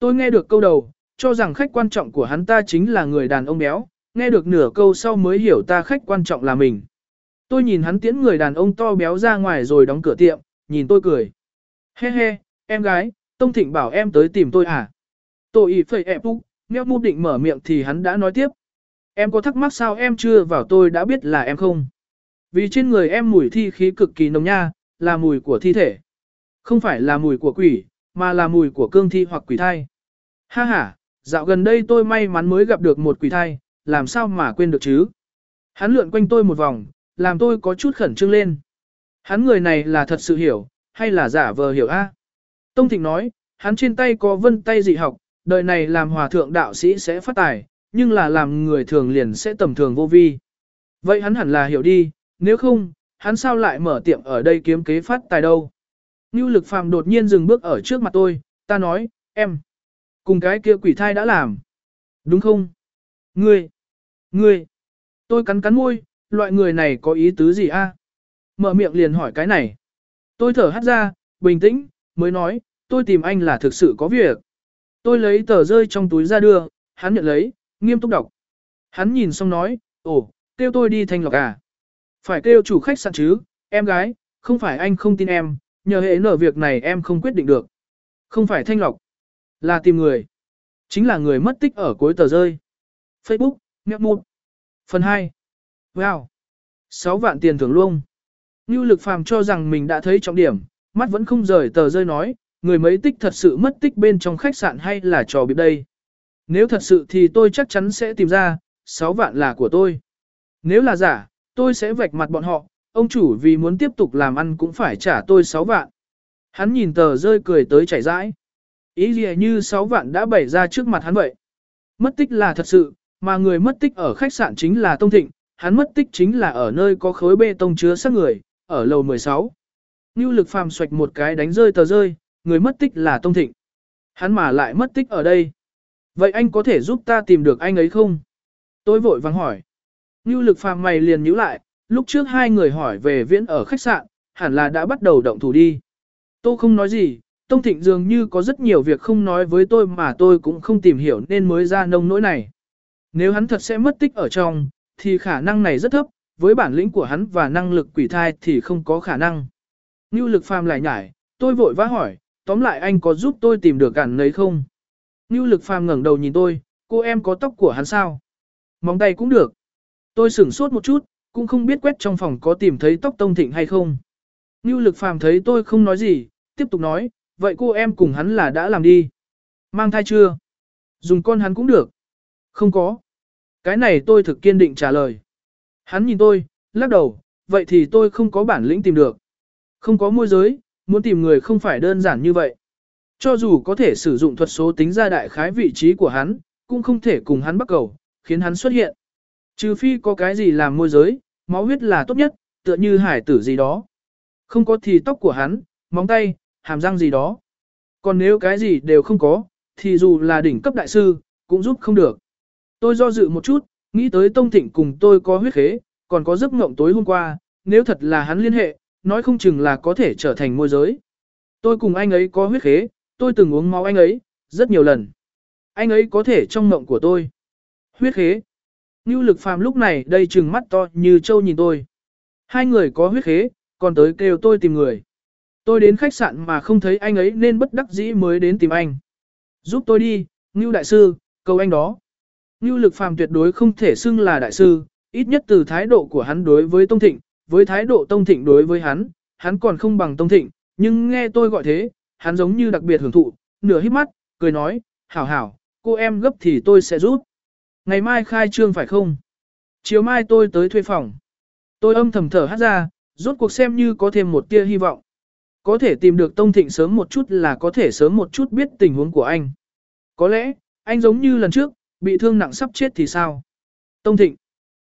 Tôi nghe được câu đầu, cho rằng khách quan trọng của hắn ta chính là người đàn ông béo, nghe được nửa câu sau mới hiểu ta khách quan trọng là mình. Tôi nhìn hắn tiễn người đàn ông to béo ra ngoài rồi đóng cửa tiệm, nhìn tôi cười. He he, em gái, Tông Thịnh bảo em tới tìm tôi à? Tôi ý phẩy ẹp úc, mèo mưu định mở miệng thì hắn đã nói tiếp. Em có thắc mắc sao em chưa vào tôi đã biết là em không? Vì trên người em mùi thi khí cực kỳ nồng nha, là mùi của thi thể. Không phải là mùi của quỷ, mà là mùi của cương thi hoặc quỷ thai. Ha ha, dạo gần đây tôi may mắn mới gặp được một quỷ thai, làm sao mà quên được chứ? Hắn lượn quanh tôi một vòng, làm tôi có chút khẩn trương lên. Hắn người này là thật sự hiểu, hay là giả vờ hiểu a? Tông Thịnh nói, hắn trên tay có vân tay dị học, đời này làm hòa thượng đạo sĩ sẽ phát tài, nhưng là làm người thường liền sẽ tầm thường vô vi. Vậy hắn hẳn là hiểu đi, nếu không, hắn sao lại mở tiệm ở đây kiếm kế phát tài đâu? Ngưu lực phàm đột nhiên dừng bước ở trước mặt tôi, ta nói, em, cùng cái kia quỷ thai đã làm. Đúng không? Ngươi, ngươi, tôi cắn cắn môi, loại người này có ý tứ gì a? Mở miệng liền hỏi cái này. Tôi thở hắt ra, bình tĩnh, mới nói, tôi tìm anh là thực sự có việc. Tôi lấy tờ rơi trong túi ra đưa, hắn nhận lấy, nghiêm túc đọc. Hắn nhìn xong nói, ồ, kêu tôi đi thanh lọc à. Phải kêu chủ khách sạn chứ, em gái, không phải anh không tin em, nhờ hệ nở việc này em không quyết định được. Không phải thanh lọc, là tìm người. Chính là người mất tích ở cuối tờ rơi. Facebook, Mẹ Mụt. Phần 2. Wow. 6 vạn tiền thưởng luôn. Như lực phàm cho rằng mình đã thấy trọng điểm, mắt vẫn không rời tờ rơi nói, người mấy tích thật sự mất tích bên trong khách sạn hay là trò bịp đây. Nếu thật sự thì tôi chắc chắn sẽ tìm ra, 6 vạn là của tôi. Nếu là giả, tôi sẽ vạch mặt bọn họ, ông chủ vì muốn tiếp tục làm ăn cũng phải trả tôi 6 vạn. Hắn nhìn tờ rơi cười tới chảy rãi. Ý gì như 6 vạn đã bày ra trước mặt hắn vậy. Mất tích là thật sự, mà người mất tích ở khách sạn chính là Tông Thịnh, hắn mất tích chính là ở nơi có khối bê tông chứa xác người, ở lầu 16. Ngưu lực phàm xoạch một cái đánh rơi tờ rơi, người mất tích là Tông Thịnh. Hắn mà lại mất tích ở đây. Vậy anh có thể giúp ta tìm được anh ấy không? Tôi vội vàng hỏi. Ngưu lực phàm mày liền nhíu lại, lúc trước hai người hỏi về viễn ở khách sạn, hẳn là đã bắt đầu động thủ đi. Tôi không nói gì, Tông Thịnh dường như có rất nhiều việc không nói với tôi mà tôi cũng không tìm hiểu nên mới ra nông nỗi này. Nếu hắn thật sẽ mất tích ở trong, thì khả năng này rất thấp, với bản lĩnh của hắn và năng lực quỷ thai thì không có khả năng. Ngưu lực phàm lại nhải, tôi vội vã hỏi, tóm lại anh có giúp tôi tìm được cản lấy không? Ngưu lực phàm ngẩng đầu nhìn tôi, cô em có tóc của hắn sao? Móng tay cũng được. Tôi sửng sốt một chút, cũng không biết quét trong phòng có tìm thấy tóc tông thịnh hay không. Ngưu lực phàm thấy tôi không nói gì, tiếp tục nói, vậy cô em cùng hắn là đã làm đi. Mang thai chưa? Dùng con hắn cũng được. Không có. Cái này tôi thực kiên định trả lời. Hắn nhìn tôi, lắc đầu, vậy thì tôi không có bản lĩnh tìm được. Không có môi giới, muốn tìm người không phải đơn giản như vậy. Cho dù có thể sử dụng thuật số tính ra đại khái vị trí của hắn, cũng không thể cùng hắn bắt cầu, khiến hắn xuất hiện. Trừ phi có cái gì làm môi giới, máu huyết là tốt nhất, tựa như hải tử gì đó. Không có thì tóc của hắn, móng tay, hàm răng gì đó. Còn nếu cái gì đều không có, thì dù là đỉnh cấp đại sư, cũng giúp không được. Tôi do dự một chút, nghĩ tới Tông Thịnh cùng tôi có huyết khế, còn có giấc mộng tối hôm qua, nếu thật là hắn liên hệ, nói không chừng là có thể trở thành môi giới. Tôi cùng anh ấy có huyết khế, tôi từng uống máu anh ấy, rất nhiều lần. Anh ấy có thể trong mộng của tôi. Huyết khế. Ngưu lực phàm lúc này đây trừng mắt to như trâu nhìn tôi. Hai người có huyết khế, còn tới kêu tôi tìm người. Tôi đến khách sạn mà không thấy anh ấy nên bất đắc dĩ mới đến tìm anh. Giúp tôi đi, Ngưu đại sư, cầu anh đó. Ngưu lực phàm tuyệt đối không thể xưng là đại sư, ít nhất từ thái độ của hắn đối với Tông Thịnh, với thái độ Tông Thịnh đối với hắn, hắn còn không bằng Tông Thịnh, nhưng nghe tôi gọi thế, hắn giống như đặc biệt hưởng thụ, nửa hít mắt, cười nói, hảo hảo, cô em gấp thì tôi sẽ giúp. Ngày mai khai trương phải không? Chiều mai tôi tới thuê phòng. Tôi âm thầm thở hát ra, rốt cuộc xem như có thêm một tia hy vọng. Có thể tìm được Tông Thịnh sớm một chút là có thể sớm một chút biết tình huống của anh. Có lẽ, anh giống như lần trước, bị thương nặng sắp chết thì sao? Tông Thịnh,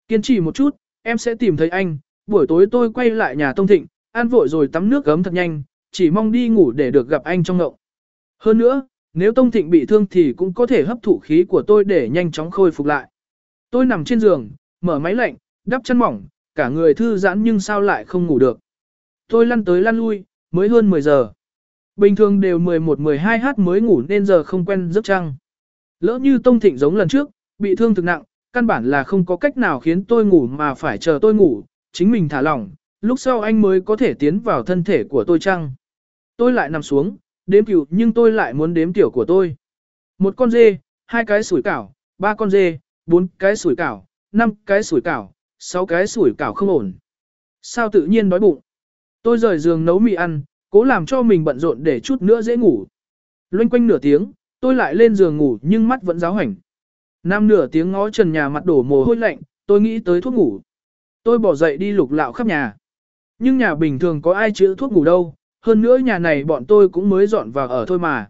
kiên trì một chút, em sẽ tìm thấy anh, buổi tối tôi quay lại nhà Tông Thịnh, ăn vội rồi tắm nước gấm thật nhanh, chỉ mong đi ngủ để được gặp anh trong ngậu. Hơn nữa, nếu Tông Thịnh bị thương thì cũng có thể hấp thụ khí của tôi để nhanh chóng khôi phục lại. Tôi nằm trên giường, mở máy lạnh, đắp chăn mỏng, cả người thư giãn nhưng sao lại không ngủ được. Tôi lăn tới lăn lui, mới hơn 10 giờ. Bình thường đều 11-12 h mới ngủ nên giờ không quen giấc trăng. Lỡ như Tông Thịnh giống lần trước, bị thương thực nặng, căn bản là không có cách nào khiến tôi ngủ mà phải chờ tôi ngủ, chính mình thả lỏng, lúc sau anh mới có thể tiến vào thân thể của tôi chăng. Tôi lại nằm xuống, đếm cửu nhưng tôi lại muốn đếm tiểu của tôi. Một con dê, hai cái sủi cảo, ba con dê, bốn cái sủi cảo, năm cái sủi cảo, sáu cái sủi cảo không ổn. Sao tự nhiên đói bụng? Tôi rời giường nấu mì ăn, cố làm cho mình bận rộn để chút nữa dễ ngủ. Loanh quanh nửa tiếng, tôi lại lên giường ngủ nhưng mắt vẫn giáo hành. Năm nửa tiếng ngó trần nhà mặt đổ mồ hôi lạnh, tôi nghĩ tới thuốc ngủ. Tôi bỏ dậy đi lục lạo khắp nhà. Nhưng nhà bình thường có ai chữa thuốc ngủ đâu, hơn nữa nhà này bọn tôi cũng mới dọn vào ở thôi mà.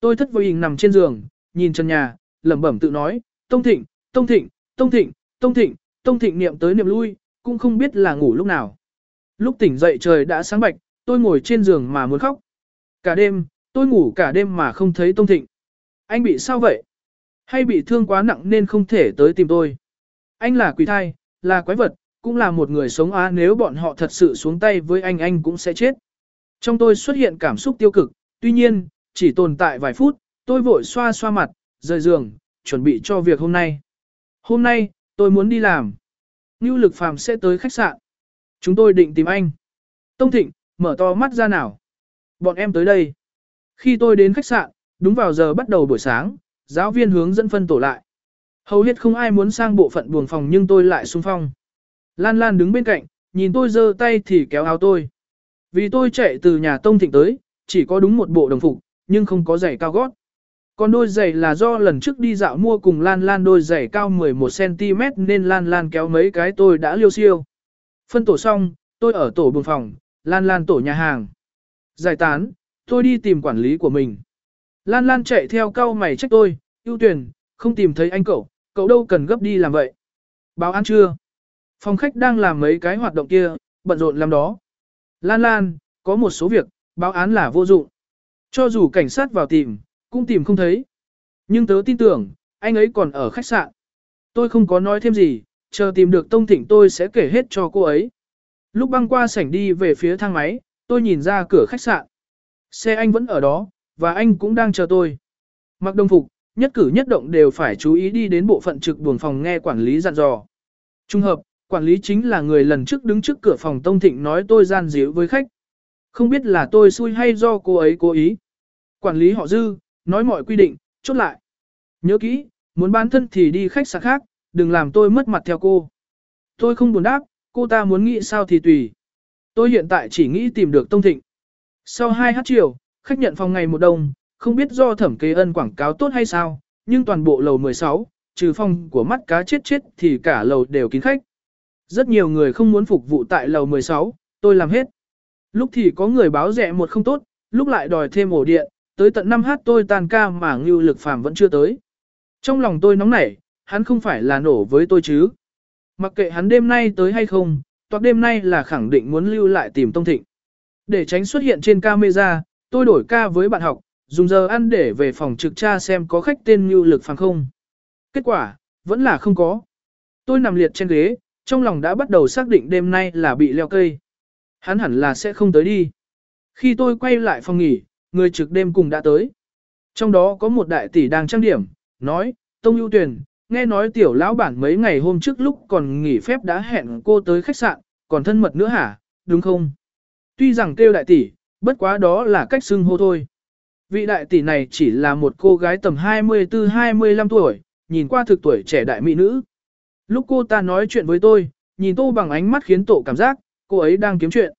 Tôi thất vô hình nằm trên giường, nhìn chân nhà, lẩm bẩm tự nói, Tông Thịnh, Tông Thịnh, Tông Thịnh, Tông Thịnh, Tông Thịnh niệm tới niệm lui, cũng không biết là ngủ lúc nào. Lúc tỉnh dậy trời đã sáng bạch, tôi ngồi trên giường mà muốn khóc. Cả đêm, tôi ngủ cả đêm mà không thấy Tông Thịnh. Anh bị sao vậy? Hay bị thương quá nặng nên không thể tới tìm tôi? Anh là quỷ thai, là quái vật, cũng là một người sống á nếu bọn họ thật sự xuống tay với anh anh cũng sẽ chết. Trong tôi xuất hiện cảm xúc tiêu cực, tuy nhiên, chỉ tồn tại vài phút, tôi vội xoa xoa mặt, rời giường, chuẩn bị cho việc hôm nay. Hôm nay, tôi muốn đi làm. Ngưu lực phàm sẽ tới khách sạn. Chúng tôi định tìm anh. Tông Thịnh, mở to mắt ra nào. Bọn em tới đây. Khi tôi đến khách sạn, đúng vào giờ bắt đầu buổi sáng, giáo viên hướng dẫn phân tổ lại. Hầu hết không ai muốn sang bộ phận buồng phòng nhưng tôi lại xung phong. Lan Lan đứng bên cạnh, nhìn tôi giơ tay thì kéo áo tôi. Vì tôi chạy từ nhà Tông Thịnh tới, chỉ có đúng một bộ đồng phục, nhưng không có giày cao gót. Còn đôi giày là do lần trước đi dạo mua cùng Lan Lan đôi giày cao 11cm nên Lan Lan kéo mấy cái tôi đã liêu siêu. Phân tổ xong, tôi ở tổ buồng phòng, Lan Lan tổ nhà hàng. Giải tán, tôi đi tìm quản lý của mình. Lan Lan chạy theo cao mày trách tôi, ưu tuyển, không tìm thấy anh cậu, cậu đâu cần gấp đi làm vậy. Báo ăn chưa? Phòng khách đang làm mấy cái hoạt động kia, bận rộn làm đó. Lan Lan, có một số việc, báo án là vô dụng. Cho dù cảnh sát vào tìm, cũng tìm không thấy. Nhưng tớ tin tưởng, anh ấy còn ở khách sạn. Tôi không có nói thêm gì, chờ tìm được Tông Thịnh tôi sẽ kể hết cho cô ấy. Lúc băng qua sảnh đi về phía thang máy, tôi nhìn ra cửa khách sạn. Xe anh vẫn ở đó, và anh cũng đang chờ tôi. Mặc đồng phục, nhất cử nhất động đều phải chú ý đi đến bộ phận trực buồng phòng nghe quản lý dặn dò. Trung hợp, quản lý chính là người lần trước đứng trước cửa phòng Tông Thịnh nói tôi gian díu với khách. Không biết là tôi xui hay do cô ấy cố ý. Quản lý họ dư, nói mọi quy định, chốt lại. Nhớ kỹ, muốn bán thân thì đi khách sạn khác, đừng làm tôi mất mặt theo cô. Tôi không buồn đáp, cô ta muốn nghĩ sao thì tùy. Tôi hiện tại chỉ nghĩ tìm được Tông Thịnh. Sau 2 hát chiều, khách nhận phòng ngày một đông, không biết do thẩm kế ân quảng cáo tốt hay sao, nhưng toàn bộ lầu 16, trừ phòng của mắt cá chết chết thì cả lầu đều kín khách. Rất nhiều người không muốn phục vụ tại lầu 16, tôi làm hết. Lúc thì có người báo rẻ một không tốt, lúc lại đòi thêm ổ điện, tới tận 5 h tôi tan ca mà ngưu lực phàm vẫn chưa tới. Trong lòng tôi nóng nảy, hắn không phải là nổ với tôi chứ. Mặc kệ hắn đêm nay tới hay không, toạc đêm nay là khẳng định muốn lưu lại tìm Tông Thịnh. Để tránh xuất hiện trên camera, tôi đổi ca với bạn học, dùng giờ ăn để về phòng trực tra xem có khách tên ngưu lực phàm không. Kết quả, vẫn là không có. Tôi nằm liệt trên ghế, trong lòng đã bắt đầu xác định đêm nay là bị leo cây. Hắn hẳn là sẽ không tới đi. Khi tôi quay lại phòng nghỉ, người trực đêm cùng đã tới. Trong đó có một đại tỷ đang trang điểm, nói, Tông ưu tuyển, nghe nói tiểu lão bản mấy ngày hôm trước lúc còn nghỉ phép đã hẹn cô tới khách sạn, còn thân mật nữa hả, đúng không? Tuy rằng kêu đại tỷ, bất quá đó là cách xưng hô thôi. Vị đại tỷ này chỉ là một cô gái tầm 24-25 tuổi, nhìn qua thực tuổi trẻ đại mỹ nữ. Lúc cô ta nói chuyện với tôi, nhìn tô bằng ánh mắt khiến tổ cảm giác, cô ấy đang kiếm chuyện.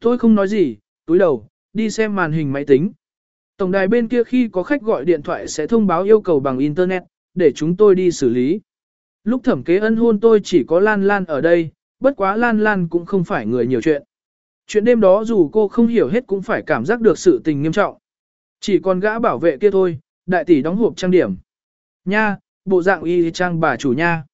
Tôi không nói gì, túi đầu, đi xem màn hình máy tính. Tổng đài bên kia khi có khách gọi điện thoại sẽ thông báo yêu cầu bằng Internet, để chúng tôi đi xử lý. Lúc thẩm kế ân hôn tôi chỉ có Lan Lan ở đây, bất quá Lan Lan cũng không phải người nhiều chuyện. Chuyện đêm đó dù cô không hiểu hết cũng phải cảm giác được sự tình nghiêm trọng. Chỉ còn gã bảo vệ kia thôi, đại tỷ đóng hộp trang điểm. Nha, bộ dạng y trang bà chủ nha.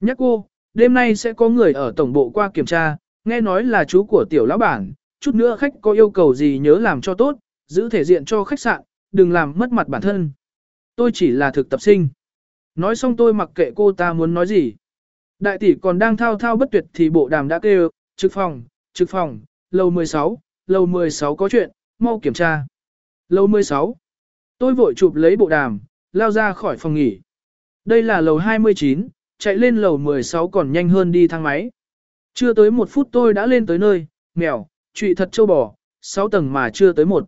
Nhắc cô, đêm nay sẽ có người ở tổng bộ qua kiểm tra, nghe nói là chú của tiểu lão bản, chút nữa khách có yêu cầu gì nhớ làm cho tốt, giữ thể diện cho khách sạn, đừng làm mất mặt bản thân. Tôi chỉ là thực tập sinh. Nói xong tôi mặc kệ cô ta muốn nói gì. Đại tỷ còn đang thao thao bất tuyệt thì bộ đàm đã kêu, trực phòng, trực phòng, lầu 16, lầu 16 có chuyện, mau kiểm tra. Lầu 16. Tôi vội chụp lấy bộ đàm, lao ra khỏi phòng nghỉ. Đây là lầu 29, chạy lên lầu 16 còn nhanh hơn đi thang máy. Chưa tới một phút tôi đã lên tới nơi, mèo, trụy thật châu bò, 6 tầng mà chưa tới một.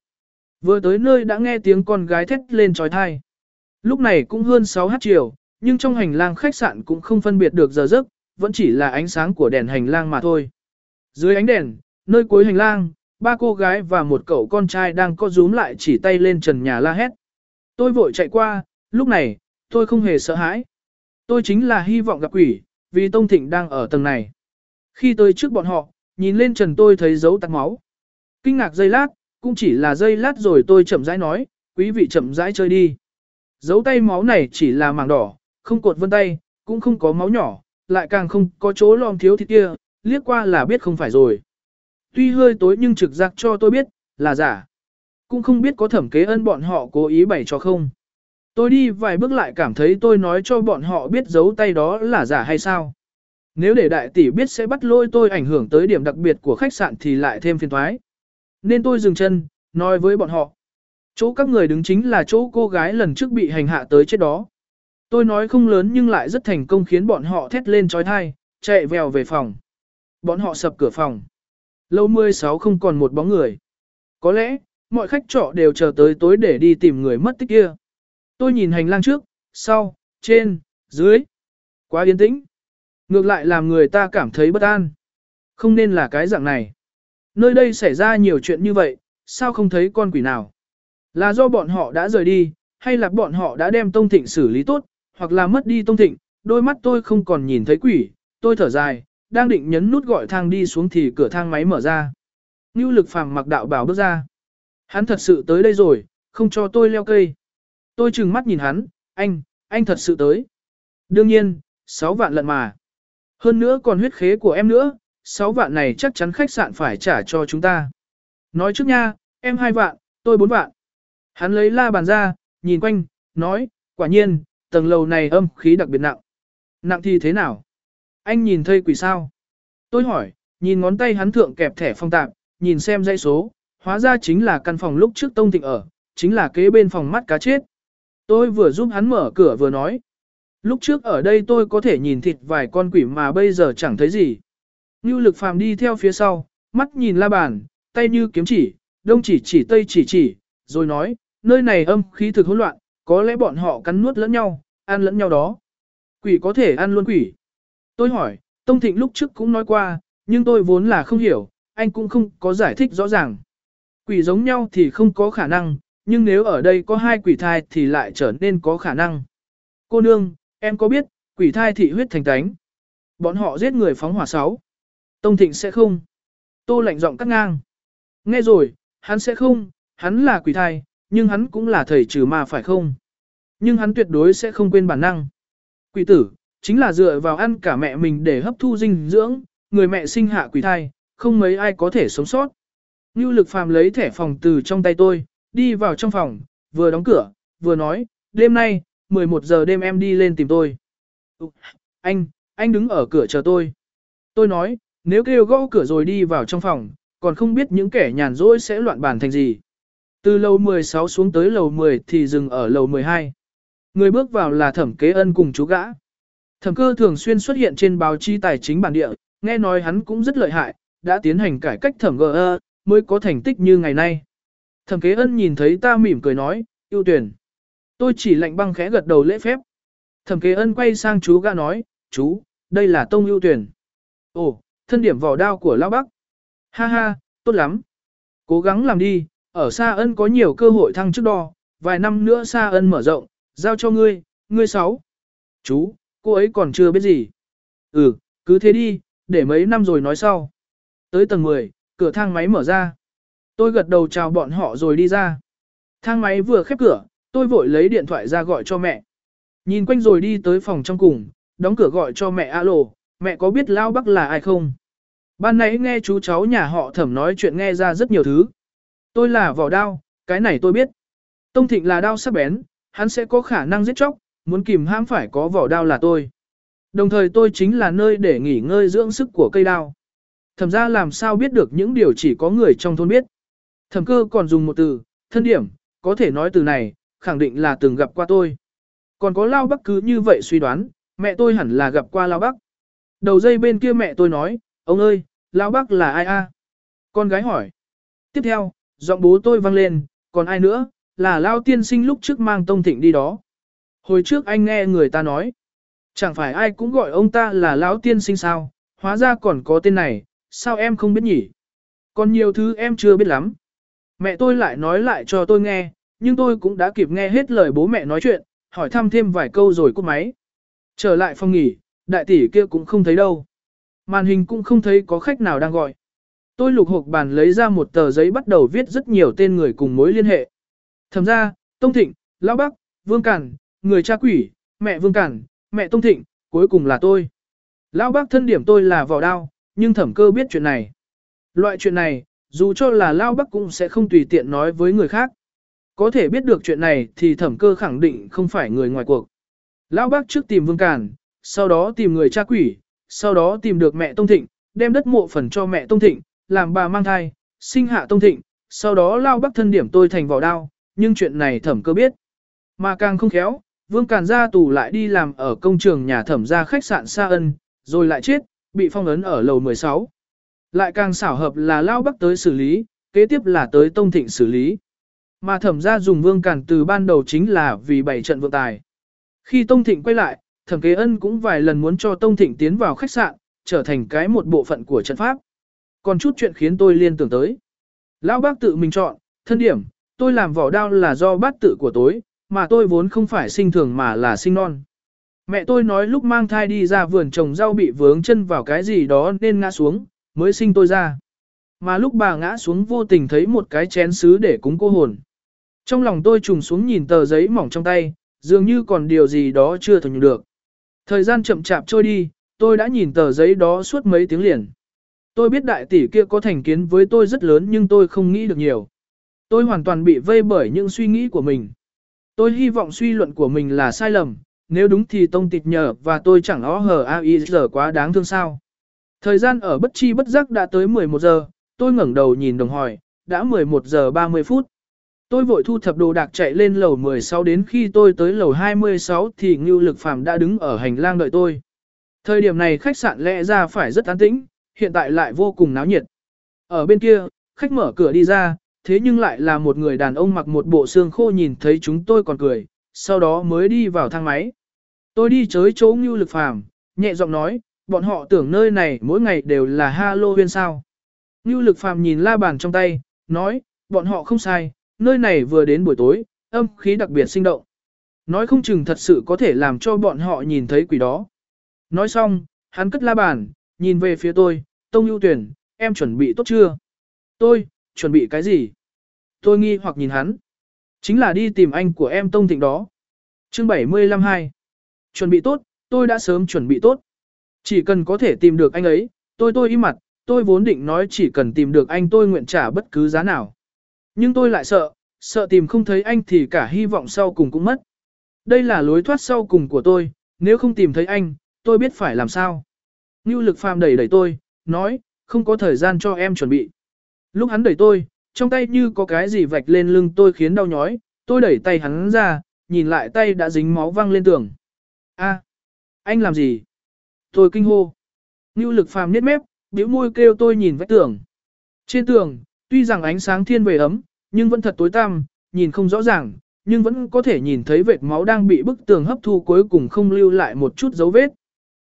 Vừa tới nơi đã nghe tiếng con gái thét lên trói thai. Lúc này cũng hơn 6 h chiều, nhưng trong hành lang khách sạn cũng không phân biệt được giờ giấc, vẫn chỉ là ánh sáng của đèn hành lang mà thôi. Dưới ánh đèn, nơi cuối hành lang, ba cô gái và một cậu con trai đang co rúm lại chỉ tay lên trần nhà la hét. Tôi vội chạy qua, lúc này, tôi không hề sợ hãi. Tôi chính là hy vọng gặp quỷ, vì Tông Thịnh đang ở tầng này. Khi tôi trước bọn họ, nhìn lên trần tôi thấy dấu tắc máu. Kinh ngạc giây lát, cũng chỉ là giây lát rồi tôi chậm rãi nói, quý vị chậm rãi chơi đi. Dấu tay máu này chỉ là màng đỏ, không cột vân tay, cũng không có máu nhỏ, lại càng không có chỗ lom thiếu thịt kia, liếc qua là biết không phải rồi. Tuy hơi tối nhưng trực giác cho tôi biết, là giả. Cũng không biết có thẩm kế ân bọn họ cố ý bày cho không. Tôi đi vài bước lại cảm thấy tôi nói cho bọn họ biết dấu tay đó là giả hay sao. Nếu để đại tỷ biết sẽ bắt lôi tôi ảnh hưởng tới điểm đặc biệt của khách sạn thì lại thêm phiền thoái. Nên tôi dừng chân, nói với bọn họ. Chỗ các người đứng chính là chỗ cô gái lần trước bị hành hạ tới chết đó. Tôi nói không lớn nhưng lại rất thành công khiến bọn họ thét lên trói thai, chạy vèo về phòng. Bọn họ sập cửa phòng. Lâu 16 không còn một bóng người. Có lẽ, mọi khách trọ đều chờ tới tối để đi tìm người mất tích kia. Tôi nhìn hành lang trước, sau, trên, dưới. Quá yên tĩnh. Ngược lại làm người ta cảm thấy bất an. Không nên là cái dạng này. Nơi đây xảy ra nhiều chuyện như vậy, sao không thấy con quỷ nào? Là do bọn họ đã rời đi, hay là bọn họ đã đem Tông Thịnh xử lý tốt, hoặc là mất đi Tông Thịnh, đôi mắt tôi không còn nhìn thấy quỷ, tôi thở dài, đang định nhấn nút gọi thang đi xuống thì cửa thang máy mở ra. Ngưu lực phàm mặc đạo bảo bước ra. Hắn thật sự tới đây rồi, không cho tôi leo cây. Tôi chừng mắt nhìn hắn, anh, anh thật sự tới. Đương nhiên, 6 vạn lận mà. Hơn nữa còn huyết khế của em nữa, 6 vạn này chắc chắn khách sạn phải trả cho chúng ta. Nói trước nha, em 2 vạn, tôi 4 vạn. Hắn lấy la bàn ra, nhìn quanh, nói, quả nhiên, tầng lầu này âm khí đặc biệt nặng. Nặng thì thế nào? Anh nhìn thấy quỷ sao? Tôi hỏi, nhìn ngón tay hắn thượng kẹp thẻ phong tạp, nhìn xem dãy số, hóa ra chính là căn phòng lúc trước Tông Thịnh ở, chính là kế bên phòng mắt cá chết. Tôi vừa giúp hắn mở cửa vừa nói. Lúc trước ở đây tôi có thể nhìn thịt vài con quỷ mà bây giờ chẳng thấy gì. Ngưu lực phàm đi theo phía sau, mắt nhìn la bàn, tay như kiếm chỉ, đông chỉ chỉ tây chỉ chỉ, rồi nói, nơi này âm khí thực hỗn loạn, có lẽ bọn họ cắn nuốt lẫn nhau, ăn lẫn nhau đó. Quỷ có thể ăn luôn quỷ. Tôi hỏi, Tông Thịnh lúc trước cũng nói qua, nhưng tôi vốn là không hiểu, anh cũng không có giải thích rõ ràng. Quỷ giống nhau thì không có khả năng, nhưng nếu ở đây có hai quỷ thai thì lại trở nên có khả năng. Cô nương, em có biết, quỷ thai thị huyết thành tánh. Bọn họ giết người phóng hỏa sáu. Tông Thịnh sẽ không. Tô lạnh giọng cắt ngang. Nghe rồi, hắn sẽ không, hắn là quỷ thai, nhưng hắn cũng là thầy trừ ma phải không? Nhưng hắn tuyệt đối sẽ không quên bản năng. Quỷ tử, chính là dựa vào ăn cả mẹ mình để hấp thu dinh dưỡng, người mẹ sinh hạ quỷ thai, không mấy ai có thể sống sót. Như lực phàm lấy thẻ phòng từ trong tay tôi, đi vào trong phòng, vừa đóng cửa, vừa nói, đêm nay, 11 giờ đêm em đi lên tìm tôi. Ừ, anh, anh đứng ở cửa chờ tôi. Tôi nói, nếu kêu gõ cửa rồi đi vào trong phòng, còn không biết những kẻ nhàn rỗi sẽ loạn bàn thành gì. Từ lầu 16 xuống tới lầu 10 thì dừng ở lầu 12. Người bước vào là thẩm kế ân cùng chú gã. Thẩm cơ thường xuyên xuất hiện trên báo chí tài chính bản địa, nghe nói hắn cũng rất lợi hại, đã tiến hành cải cách thẩm GE, mới có thành tích như ngày nay. Thẩm kế ân nhìn thấy ta mỉm cười nói, ưu tuyển. Tôi chỉ lạnh băng khẽ gật đầu lễ phép. Thẩm kế ân quay sang chú gã nói, chú, đây là tông ưu tuyển. Ồ, thân điểm vỏ đao của Lão Bắc. Ha ha, tốt lắm. Cố gắng làm đi, ở Sa Ân có nhiều cơ hội thăng chức đo, vài năm nữa Sa Ân mở rộng, giao cho ngươi, ngươi sáu. Chú, cô ấy còn chưa biết gì. Ừ, cứ thế đi, để mấy năm rồi nói sau. Tới tầng 10, cửa thang máy mở ra. Tôi gật đầu chào bọn họ rồi đi ra. Thang máy vừa khép cửa, tôi vội lấy điện thoại ra gọi cho mẹ. Nhìn quanh rồi đi tới phòng trong cùng, đóng cửa gọi cho mẹ alo, mẹ có biết Lao Bắc là ai không? Ban nãy nghe chú cháu nhà họ thẩm nói chuyện nghe ra rất nhiều thứ. Tôi là vỏ đao, cái này tôi biết. Tông Thịnh là đao sắc bén, hắn sẽ có khả năng giết chóc, muốn kìm hãm phải có vỏ đao là tôi. Đồng thời tôi chính là nơi để nghỉ ngơi dưỡng sức của cây đao. Thẩm ra làm sao biết được những điều chỉ có người trong thôn biết. Thẩm cơ còn dùng một từ, thân điểm, có thể nói từ này, khẳng định là từng gặp qua tôi. Còn có Lao Bắc cứ như vậy suy đoán, mẹ tôi hẳn là gặp qua Lao Bắc. Đầu dây bên kia mẹ tôi nói, ông ơi, Lao Bắc là ai a? Con gái hỏi. Tiếp theo, giọng bố tôi vang lên, còn ai nữa, là Lao tiên sinh lúc trước mang Tông Thịnh đi đó. Hồi trước anh nghe người ta nói, chẳng phải ai cũng gọi ông ta là Lão tiên sinh sao, hóa ra còn có tên này, sao em không biết nhỉ? Còn nhiều thứ em chưa biết lắm. Mẹ tôi lại nói lại cho tôi nghe, nhưng tôi cũng đã kịp nghe hết lời bố mẹ nói chuyện, hỏi thăm thêm vài câu rồi cúp máy. Trở lại phòng nghỉ, đại tỷ kia cũng không thấy đâu. Màn hình cũng không thấy có khách nào đang gọi. Tôi lục hộp bàn lấy ra một tờ giấy bắt đầu viết rất nhiều tên người cùng mối liên hệ. Thẩm ra, Tông Thịnh, Lão Bắc, Vương Cản, người cha quỷ, mẹ Vương Cản, mẹ Tông Thịnh, cuối cùng là tôi. Lão Bắc thân điểm tôi là vỏ đao, nhưng thẩm cơ biết chuyện này. Loại chuyện này, dù cho là Lão Bắc cũng sẽ không tùy tiện nói với người khác. Có thể biết được chuyện này thì thẩm cơ khẳng định không phải người ngoài cuộc. Lão Bắc trước tìm Vương Càn, sau đó tìm người cha quỷ, sau đó tìm được mẹ Tông Thịnh, đem đất mộ phần cho mẹ Tông Thịnh, làm bà mang thai, sinh hạ Tông Thịnh, sau đó Lão Bắc thân điểm tôi thành vỏ đao, nhưng chuyện này thẩm cơ biết. Mà càng không khéo, Vương Càn ra tù lại đi làm ở công trường nhà thẩm gia khách sạn Sa Ân, rồi lại chết, bị phong ấn ở lầu 16. Lại càng xảo hợp là Lao Bắc tới xử lý, kế tiếp là tới Tông Thịnh xử lý. Mà thẩm gia dùng Vương Càn từ ban đầu chính là vì bảy trận vượng tài. Khi Tông Thịnh quay lại, thẩm kế ân cũng vài lần muốn cho Tông Thịnh tiến vào khách sạn, trở thành cái một bộ phận của trận pháp. Còn chút chuyện khiến tôi liên tưởng tới. Lão bác tự mình chọn, thân điểm, tôi làm vỏ đao là do bát tự của tôi, mà tôi vốn không phải sinh thường mà là sinh non. Mẹ tôi nói lúc mang thai đi ra vườn trồng rau bị vướng chân vào cái gì đó nên ngã xuống, mới sinh tôi ra. Mà lúc bà ngã xuống vô tình thấy một cái chén sứ để cúng cô hồn. Trong lòng tôi trùng xuống nhìn tờ giấy mỏng trong tay, dường như còn điều gì đó chưa thành được. Thời gian chậm chạp trôi đi, tôi đã nhìn tờ giấy đó suốt mấy tiếng liền. Tôi biết đại tỷ kia có thành kiến với tôi rất lớn nhưng tôi không nghĩ được nhiều. Tôi hoàn toàn bị vây bởi những suy nghĩ của mình. Tôi hy vọng suy luận của mình là sai lầm, nếu đúng thì tông tịch nhờ và tôi chẳng ó hờ ai giờ quá đáng thương sao. Thời gian ở bất chi bất giác đã tới 11 giờ, tôi ngẩng đầu nhìn đồng hỏi, đã 11 giờ 30 phút. Tôi vội thu thập đồ đạc chạy lên lầu 16 đến khi tôi tới lầu 26 thì Ngưu Lực Phàm đã đứng ở hành lang đợi tôi. Thời điểm này khách sạn lẽ ra phải rất an tĩnh, hiện tại lại vô cùng náo nhiệt. Ở bên kia, khách mở cửa đi ra, thế nhưng lại là một người đàn ông mặc một bộ xương khô nhìn thấy chúng tôi còn cười, sau đó mới đi vào thang máy. Tôi đi tới chỗ Ngưu Lực Phàm, nhẹ giọng nói, bọn họ tưởng nơi này mỗi ngày đều là Halloween sao. Ngưu Lực Phàm nhìn la bàn trong tay, nói, bọn họ không sai, nơi này vừa đến buổi tối, âm khí đặc biệt sinh động. Nói không chừng thật sự có thể làm cho bọn họ nhìn thấy quỷ đó. Nói xong, hắn cất la bàn, nhìn về phía tôi, Tông Ưu Tuyển, em chuẩn bị tốt chưa? Tôi, chuẩn bị cái gì? Tôi nghi hoặc nhìn hắn. Chính là đi tìm anh của em Tông Thịnh đó. Chương 75 2. Chuẩn bị tốt, tôi đã sớm chuẩn bị tốt. Chỉ cần có thể tìm được anh ấy, tôi tôi im mặt, tôi vốn định nói chỉ cần tìm được anh tôi nguyện trả bất cứ giá nào. Nhưng tôi lại sợ, sợ tìm không thấy anh thì cả hy vọng sau cùng cũng mất. Đây là lối thoát sau cùng của tôi, nếu không tìm thấy anh, tôi biết phải làm sao. Ngưu lực phàm đẩy đẩy tôi, nói, không có thời gian cho em chuẩn bị. Lúc hắn đẩy tôi, trong tay như có cái gì vạch lên lưng tôi khiến đau nhói, tôi đẩy tay hắn ra, nhìn lại tay đã dính máu văng lên tường. A, anh làm gì? Tôi kinh hô. Ngưu lực phàm niết mép, bĩu môi kêu tôi nhìn vách tường. Trên tường, tuy rằng ánh sáng thiên về ấm, nhưng vẫn thật tối tăm, nhìn không rõ ràng, nhưng vẫn có thể nhìn thấy vệt máu đang bị bức tường hấp thu cuối cùng không lưu lại một chút dấu vết.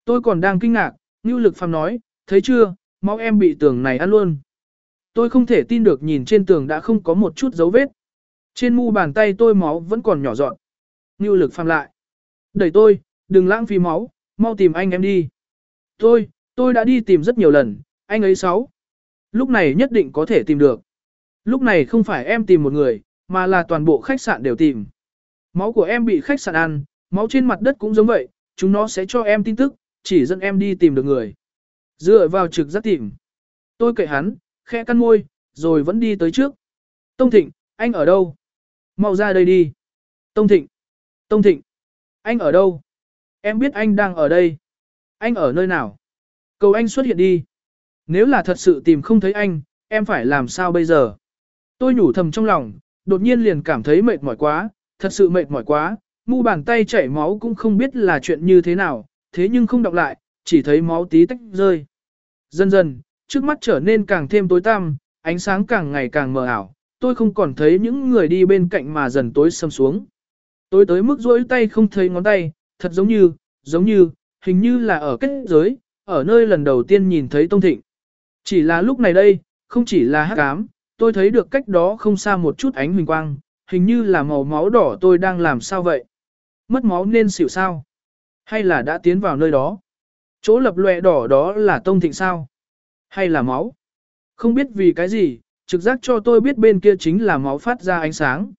Tôi còn đang kinh ngạc, Ngưu Lực Phàm nói, thấy chưa, máu em bị tường này ăn luôn. Tôi không thể tin được nhìn trên tường đã không có một chút dấu vết. Trên mu bàn tay tôi máu vẫn còn nhỏ dọn. Ngưu Lực Phàm lại. Đẩy tôi, đừng lãng phí máu, mau tìm anh em đi. Tôi, tôi đã đi tìm rất nhiều lần, anh ấy xấu. Lúc này nhất định có thể tìm được. Lúc này không phải em tìm một người, mà là toàn bộ khách sạn đều tìm. Máu của em bị khách sạn ăn, máu trên mặt đất cũng giống vậy, chúng nó sẽ cho em tin tức, chỉ dẫn em đi tìm được người. Dựa vào trực giác tìm. Tôi kệ hắn, khẽ căn môi, rồi vẫn đi tới trước. Tông Thịnh, anh ở đâu? Mau ra đây đi. Tông Thịnh. Tông Thịnh. Anh ở đâu? Em biết anh đang ở đây. Anh ở nơi nào? Cầu anh xuất hiện đi. Nếu là thật sự tìm không thấy anh, em phải làm sao bây giờ? Tôi nhủ thầm trong lòng, đột nhiên liền cảm thấy mệt mỏi quá, thật sự mệt mỏi quá, mu bàn tay chảy máu cũng không biết là chuyện như thế nào, thế nhưng không đọc lại, chỉ thấy máu tí tách rơi. Dần dần, trước mắt trở nên càng thêm tối tăm, ánh sáng càng ngày càng mờ ảo, tôi không còn thấy những người đi bên cạnh mà dần tối sầm xuống. Tôi tới mức rỗi tay không thấy ngón tay, thật giống như, giống như, hình như là ở kết giới, ở nơi lần đầu tiên nhìn thấy Tông Thịnh. Chỉ là lúc này đây, không chỉ là hắc ám, tôi thấy được cách đó không xa một chút ánh huỳnh quang, hình như là màu máu đỏ tôi đang làm sao vậy? Mất máu nên xỉu sao? Hay là đã tiến vào nơi đó? Chỗ lập lòe đỏ đó là Tông Thịnh sao? Hay là máu? Không biết vì cái gì, trực giác cho tôi biết bên kia chính là máu phát ra ánh sáng.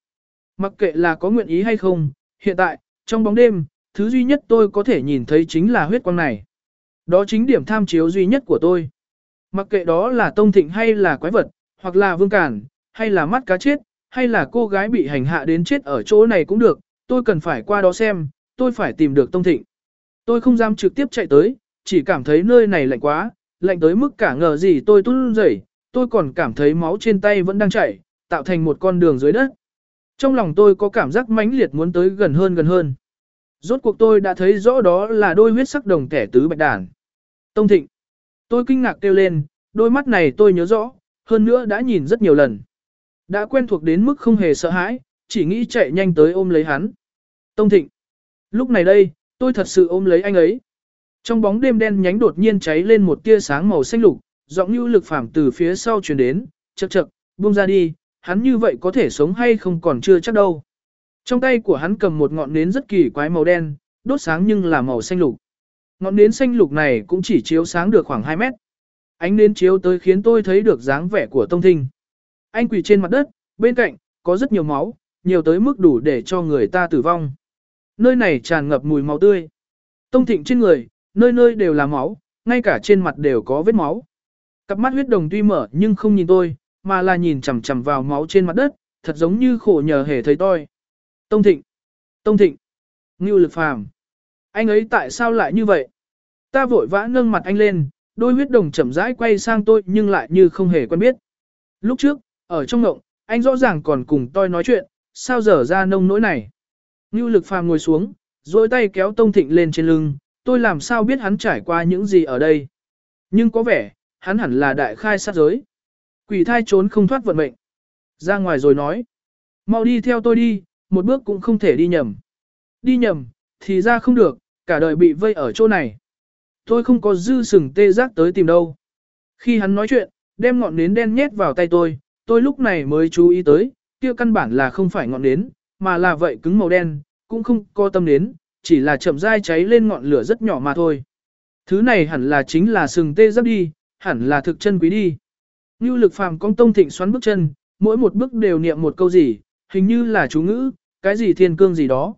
Mặc kệ là có nguyện ý hay không, hiện tại, trong bóng đêm, thứ duy nhất tôi có thể nhìn thấy chính là huyết quang này. Đó chính điểm tham chiếu duy nhất của tôi. Mặc kệ đó là tông thịnh hay là quái vật, hoặc là vương cản, hay là mắt cá chết, hay là cô gái bị hành hạ đến chết ở chỗ này cũng được, tôi cần phải qua đó xem, tôi phải tìm được tông thịnh. Tôi không dám trực tiếp chạy tới, chỉ cảm thấy nơi này lạnh quá, lạnh tới mức cả ngờ gì tôi tuôn rẩy, tôi còn cảm thấy máu trên tay vẫn đang chảy, tạo thành một con đường dưới đất. Trong lòng tôi có cảm giác mãnh liệt muốn tới gần hơn gần hơn. Rốt cuộc tôi đã thấy rõ đó là đôi huyết sắc đồng kẻ tứ bạch đàn. Tông Thịnh. Tôi kinh ngạc kêu lên, đôi mắt này tôi nhớ rõ, hơn nữa đã nhìn rất nhiều lần. Đã quen thuộc đến mức không hề sợ hãi, chỉ nghĩ chạy nhanh tới ôm lấy hắn. Tông Thịnh. Lúc này đây, tôi thật sự ôm lấy anh ấy. Trong bóng đêm đen nhánh đột nhiên cháy lên một tia sáng màu xanh lục, giọng như lực phàm từ phía sau truyền đến, chậc chậc, buông ra đi, hắn như vậy có thể sống hay không còn chưa chắc đâu. Trong tay của hắn cầm một ngọn nến rất kỳ quái màu đen, đốt sáng nhưng là màu xanh lục. Ngọn nến xanh lục này cũng chỉ chiếu sáng được khoảng 2 mét. Ánh nến chiếu tới khiến tôi thấy được dáng vẻ của Tông Thinh. Anh quỳ trên mặt đất, bên cạnh, có rất nhiều máu, nhiều tới mức đủ để cho người ta tử vong. Nơi này tràn ngập mùi máu tươi. Tông Thịnh trên người, nơi nơi đều là máu, ngay cả trên mặt đều có vết máu. Cặp mắt huyết đồng tuy mở nhưng không nhìn tôi, mà là nhìn chằm chằm vào máu trên mặt đất, thật giống như khổ nhờ hề thấy tôi. Tông Thịnh! Tông Thịnh! Ngưu lực phàm! Anh ấy tại sao lại như vậy? Ta vội vã nâng mặt anh lên, đôi huyết đồng chậm rãi quay sang tôi nhưng lại như không hề quen biết. Lúc trước, ở trong ngộng, anh rõ ràng còn cùng tôi nói chuyện, sao dở ra nông nỗi này. Ngưu lực phàm ngồi xuống, rồi tay kéo Tông Thịnh lên trên lưng, tôi làm sao biết hắn trải qua những gì ở đây. Nhưng có vẻ, hắn hẳn là đại khai sát giới. Quỷ thai trốn không thoát vận mệnh. Ra ngoài rồi nói. Mau đi theo tôi đi, một bước cũng không thể đi nhầm. Đi nhầm, thì ra không được, cả đời bị vây ở chỗ này. Tôi không có dư sừng tê giác tới tìm đâu. Khi hắn nói chuyện, đem ngọn nến đen nhét vào tay tôi, tôi lúc này mới chú ý tới, kia căn bản là không phải ngọn nến, mà là vậy cứng màu đen, cũng không có tâm nến, chỉ là chậm rãi cháy lên ngọn lửa rất nhỏ mà thôi. Thứ này hẳn là chính là sừng tê giác đi, hẳn là thực chân quý đi. Như lực phàm công tông thịnh xoắn bước chân, mỗi một bước đều niệm một câu gì, hình như là chú ngữ, cái gì thiên cương gì đó.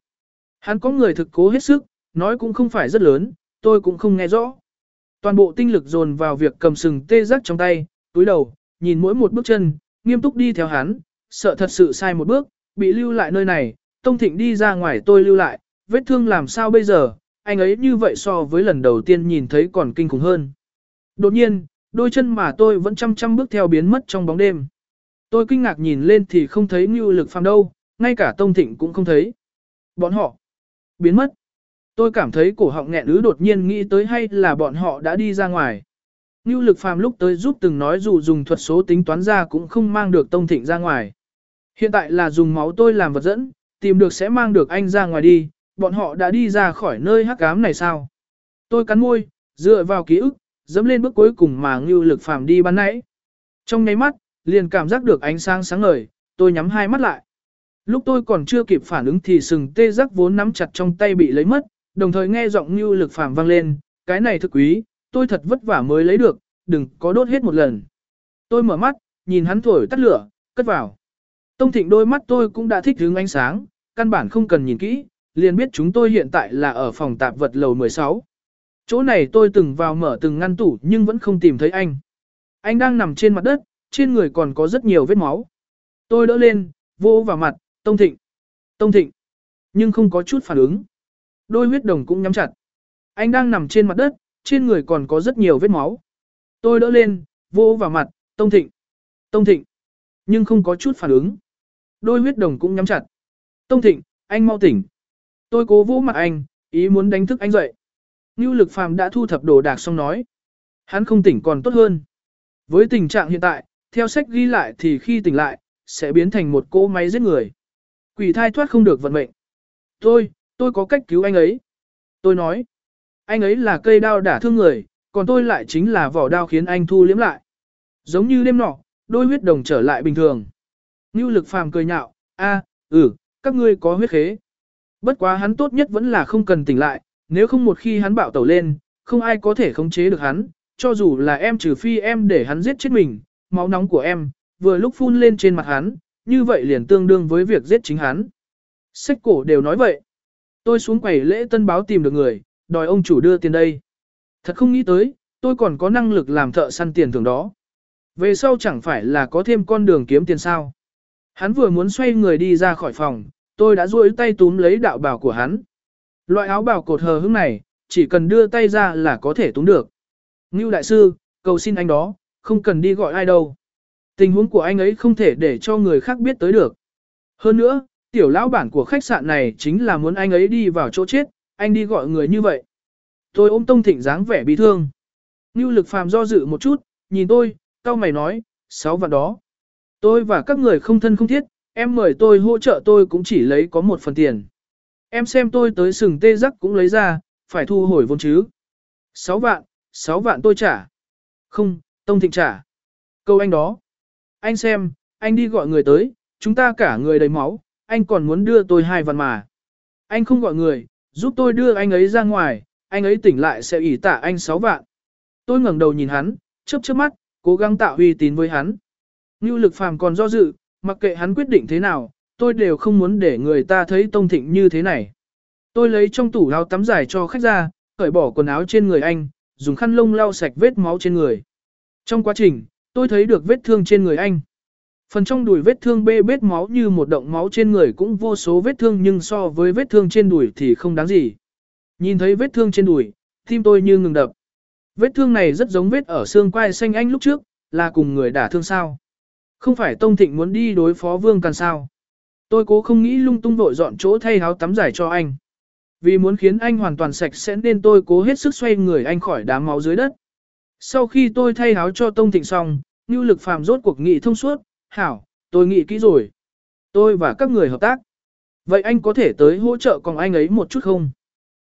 Hắn có người thực cố hết sức, nói cũng không phải rất lớn, tôi cũng không nghe rõ. Toàn bộ tinh lực dồn vào việc cầm sừng tê giác trong tay, túi đầu, nhìn mỗi một bước chân, nghiêm túc đi theo hắn, sợ thật sự sai một bước, bị lưu lại nơi này, Tông Thịnh đi ra ngoài tôi lưu lại, vết thương làm sao bây giờ, anh ấy như vậy so với lần đầu tiên nhìn thấy còn kinh khủng hơn. Đột nhiên, đôi chân mà tôi vẫn chăm chăm bước theo biến mất trong bóng đêm. Tôi kinh ngạc nhìn lên thì không thấy Ngưu Lực Phàm đâu, ngay cả Tông Thịnh cũng không thấy. Bọn họ biến mất. Tôi cảm thấy cổ họng nghẹn ứ đột nhiên nghĩ tới hay là bọn họ đã đi ra ngoài. Ngưu Lực Phàm lúc tới giúp từng nói dù dùng thuật số tính toán ra cũng không mang được Tông Thịnh ra ngoài. Hiện tại là dùng máu tôi làm vật dẫn, tìm được sẽ mang được anh ra ngoài đi, bọn họ đã đi ra khỏi nơi hắc ám này sao? Tôi cắn môi, dựa vào ký ức, dẫm lên bước cuối cùng mà Ngưu Lực Phàm đi ban nãy. Trong nháy mắt, liền cảm giác được ánh sáng sáng ngời, tôi nhắm hai mắt lại. Lúc tôi còn chưa kịp phản ứng thì sừng tê giác vốn nắm chặt trong tay bị lấy mất, đồng thời nghe giọng như Lực Phàm vang lên, cái này thực quý, tôi thật vất vả mới lấy được, đừng có đốt hết một lần. Tôi mở mắt, nhìn hắn thổi tắt lửa, cất vào. Tông Thịnh đôi mắt tôi cũng đã thích hướng ánh sáng, căn bản không cần nhìn kỹ, liền biết chúng tôi hiện tại là ở phòng tạp vật lầu 16. Chỗ này tôi từng vào mở từng ngăn tủ nhưng vẫn không tìm thấy anh. Anh đang nằm trên mặt đất, trên người còn có rất nhiều vết máu. Tôi đỡ lên, vô vào mặt, Tông Thịnh. Tông Thịnh. Nhưng không có chút phản ứng. Đôi huyết đồng cũng nhắm chặt. Anh đang nằm trên mặt đất, trên người còn có rất nhiều vết máu. Tôi đỡ lên, vô vào mặt, Tông Thịnh. Tông Thịnh. Nhưng không có chút phản ứng. đôi huyết đồng cũng nhắm chặt. Tông Thịnh, anh mau tỉnh. Tôi cố vũ mặt anh, ý muốn đánh thức anh dậy. Ngưu lực phàm đã thu thập đồ đạc xong nói. Hắn không tỉnh còn tốt hơn. Với tình trạng hiện tại, theo sách ghi lại thì khi tỉnh lại, sẽ biến thành một cỗ máy giết người. Quỷ thai thoát không được vận mệnh. Tôi, tôi có cách cứu anh ấy. Tôi nói, anh ấy là cây đao đả thương người, còn tôi lại chính là vỏ đao khiến anh thu liếm lại. Giống như đêm nọ, đôi huyết đồng trở lại bình thường. Ngưu lực phàm cười nhạo, a, ừ, các ngươi có huyết khế. Bất quá hắn tốt nhất vẫn là không cần tỉnh lại, nếu không một khi hắn bạo tẩu lên, không ai có thể khống chế được hắn, cho dù là em trừ phi em để hắn giết chết mình, máu nóng của em, vừa lúc phun lên trên mặt hắn, như vậy liền tương đương với việc giết chính hắn. Sách cổ đều nói vậy. Tôi xuống quầy lễ tân báo tìm được người, đòi ông chủ đưa tiền đây. Thật không nghĩ tới, tôi còn có năng lực làm thợ săn tiền thường đó. Về sau chẳng phải là có thêm con đường kiếm tiền sao. Hắn vừa muốn xoay người đi ra khỏi phòng, tôi đã duỗi tay túm lấy đạo bào của hắn. Loại áo bào cột hờ hững này, chỉ cần đưa tay ra là có thể túm được. Ngưu đại sư, cầu xin anh đó, không cần đi gọi ai đâu. Tình huống của anh ấy không thể để cho người khác biết tới được. Hơn nữa, tiểu lão bản của khách sạn này chính là muốn anh ấy đi vào chỗ chết, anh đi gọi người như vậy. Tôi ôm Tông Thịnh dáng vẻ bị thương. Như lực phàm do dự một chút, nhìn tôi, cao mày nói, sáu vạn đó. Tôi và các người không thân không thiết, em mời tôi hỗ trợ tôi cũng chỉ lấy có một phần tiền. Em xem tôi tới sừng tê rắc cũng lấy ra, phải thu hồi vốn chứ. Sáu vạn, sáu vạn tôi trả. Không, Tông Thịnh trả. Câu anh đó. Anh xem, anh đi gọi người tới, chúng ta cả người đầy máu, anh còn muốn đưa tôi hai vạn mà. Anh không gọi người, giúp tôi đưa anh ấy ra ngoài, anh ấy tỉnh lại sẽ ủy tả anh sáu vạn. Tôi ngẩng đầu nhìn hắn, chớp chớp mắt, cố gắng tạo uy tín với hắn. Như lực phàm còn do dự, mặc kệ hắn quyết định thế nào, tôi đều không muốn để người ta thấy Tông Thịnh như thế này. Tôi lấy trong tủ áo tắm dài cho khách ra, cởi bỏ quần áo trên người anh, dùng khăn lông lau sạch vết máu trên người. Trong quá trình, tôi thấy được vết thương trên người anh. Phần trong đùi vết thương bê bết máu như một động máu trên người cũng vô số vết thương nhưng so với vết thương trên đùi thì không đáng gì. Nhìn thấy vết thương trên đùi, tim tôi như ngừng đập. Vết thương này rất giống vết ở xương quai xanh anh lúc trước, là cùng người đả thương sao. Không phải Tông Thịnh muốn đi đối phó Vương Càn sao. Tôi cố không nghĩ lung tung vội dọn chỗ thay áo tắm giải cho anh. Vì muốn khiến anh hoàn toàn sạch sẽ nên tôi cố hết sức xoay người anh khỏi đám máu dưới đất. Sau khi tôi thay áo cho Tông Thịnh xong, Ngưu lực phàm rốt cuộc nghị thông suốt, hảo, tôi nghĩ kỹ rồi. Tôi và các người hợp tác. Vậy anh có thể tới hỗ trợ còn anh ấy một chút không?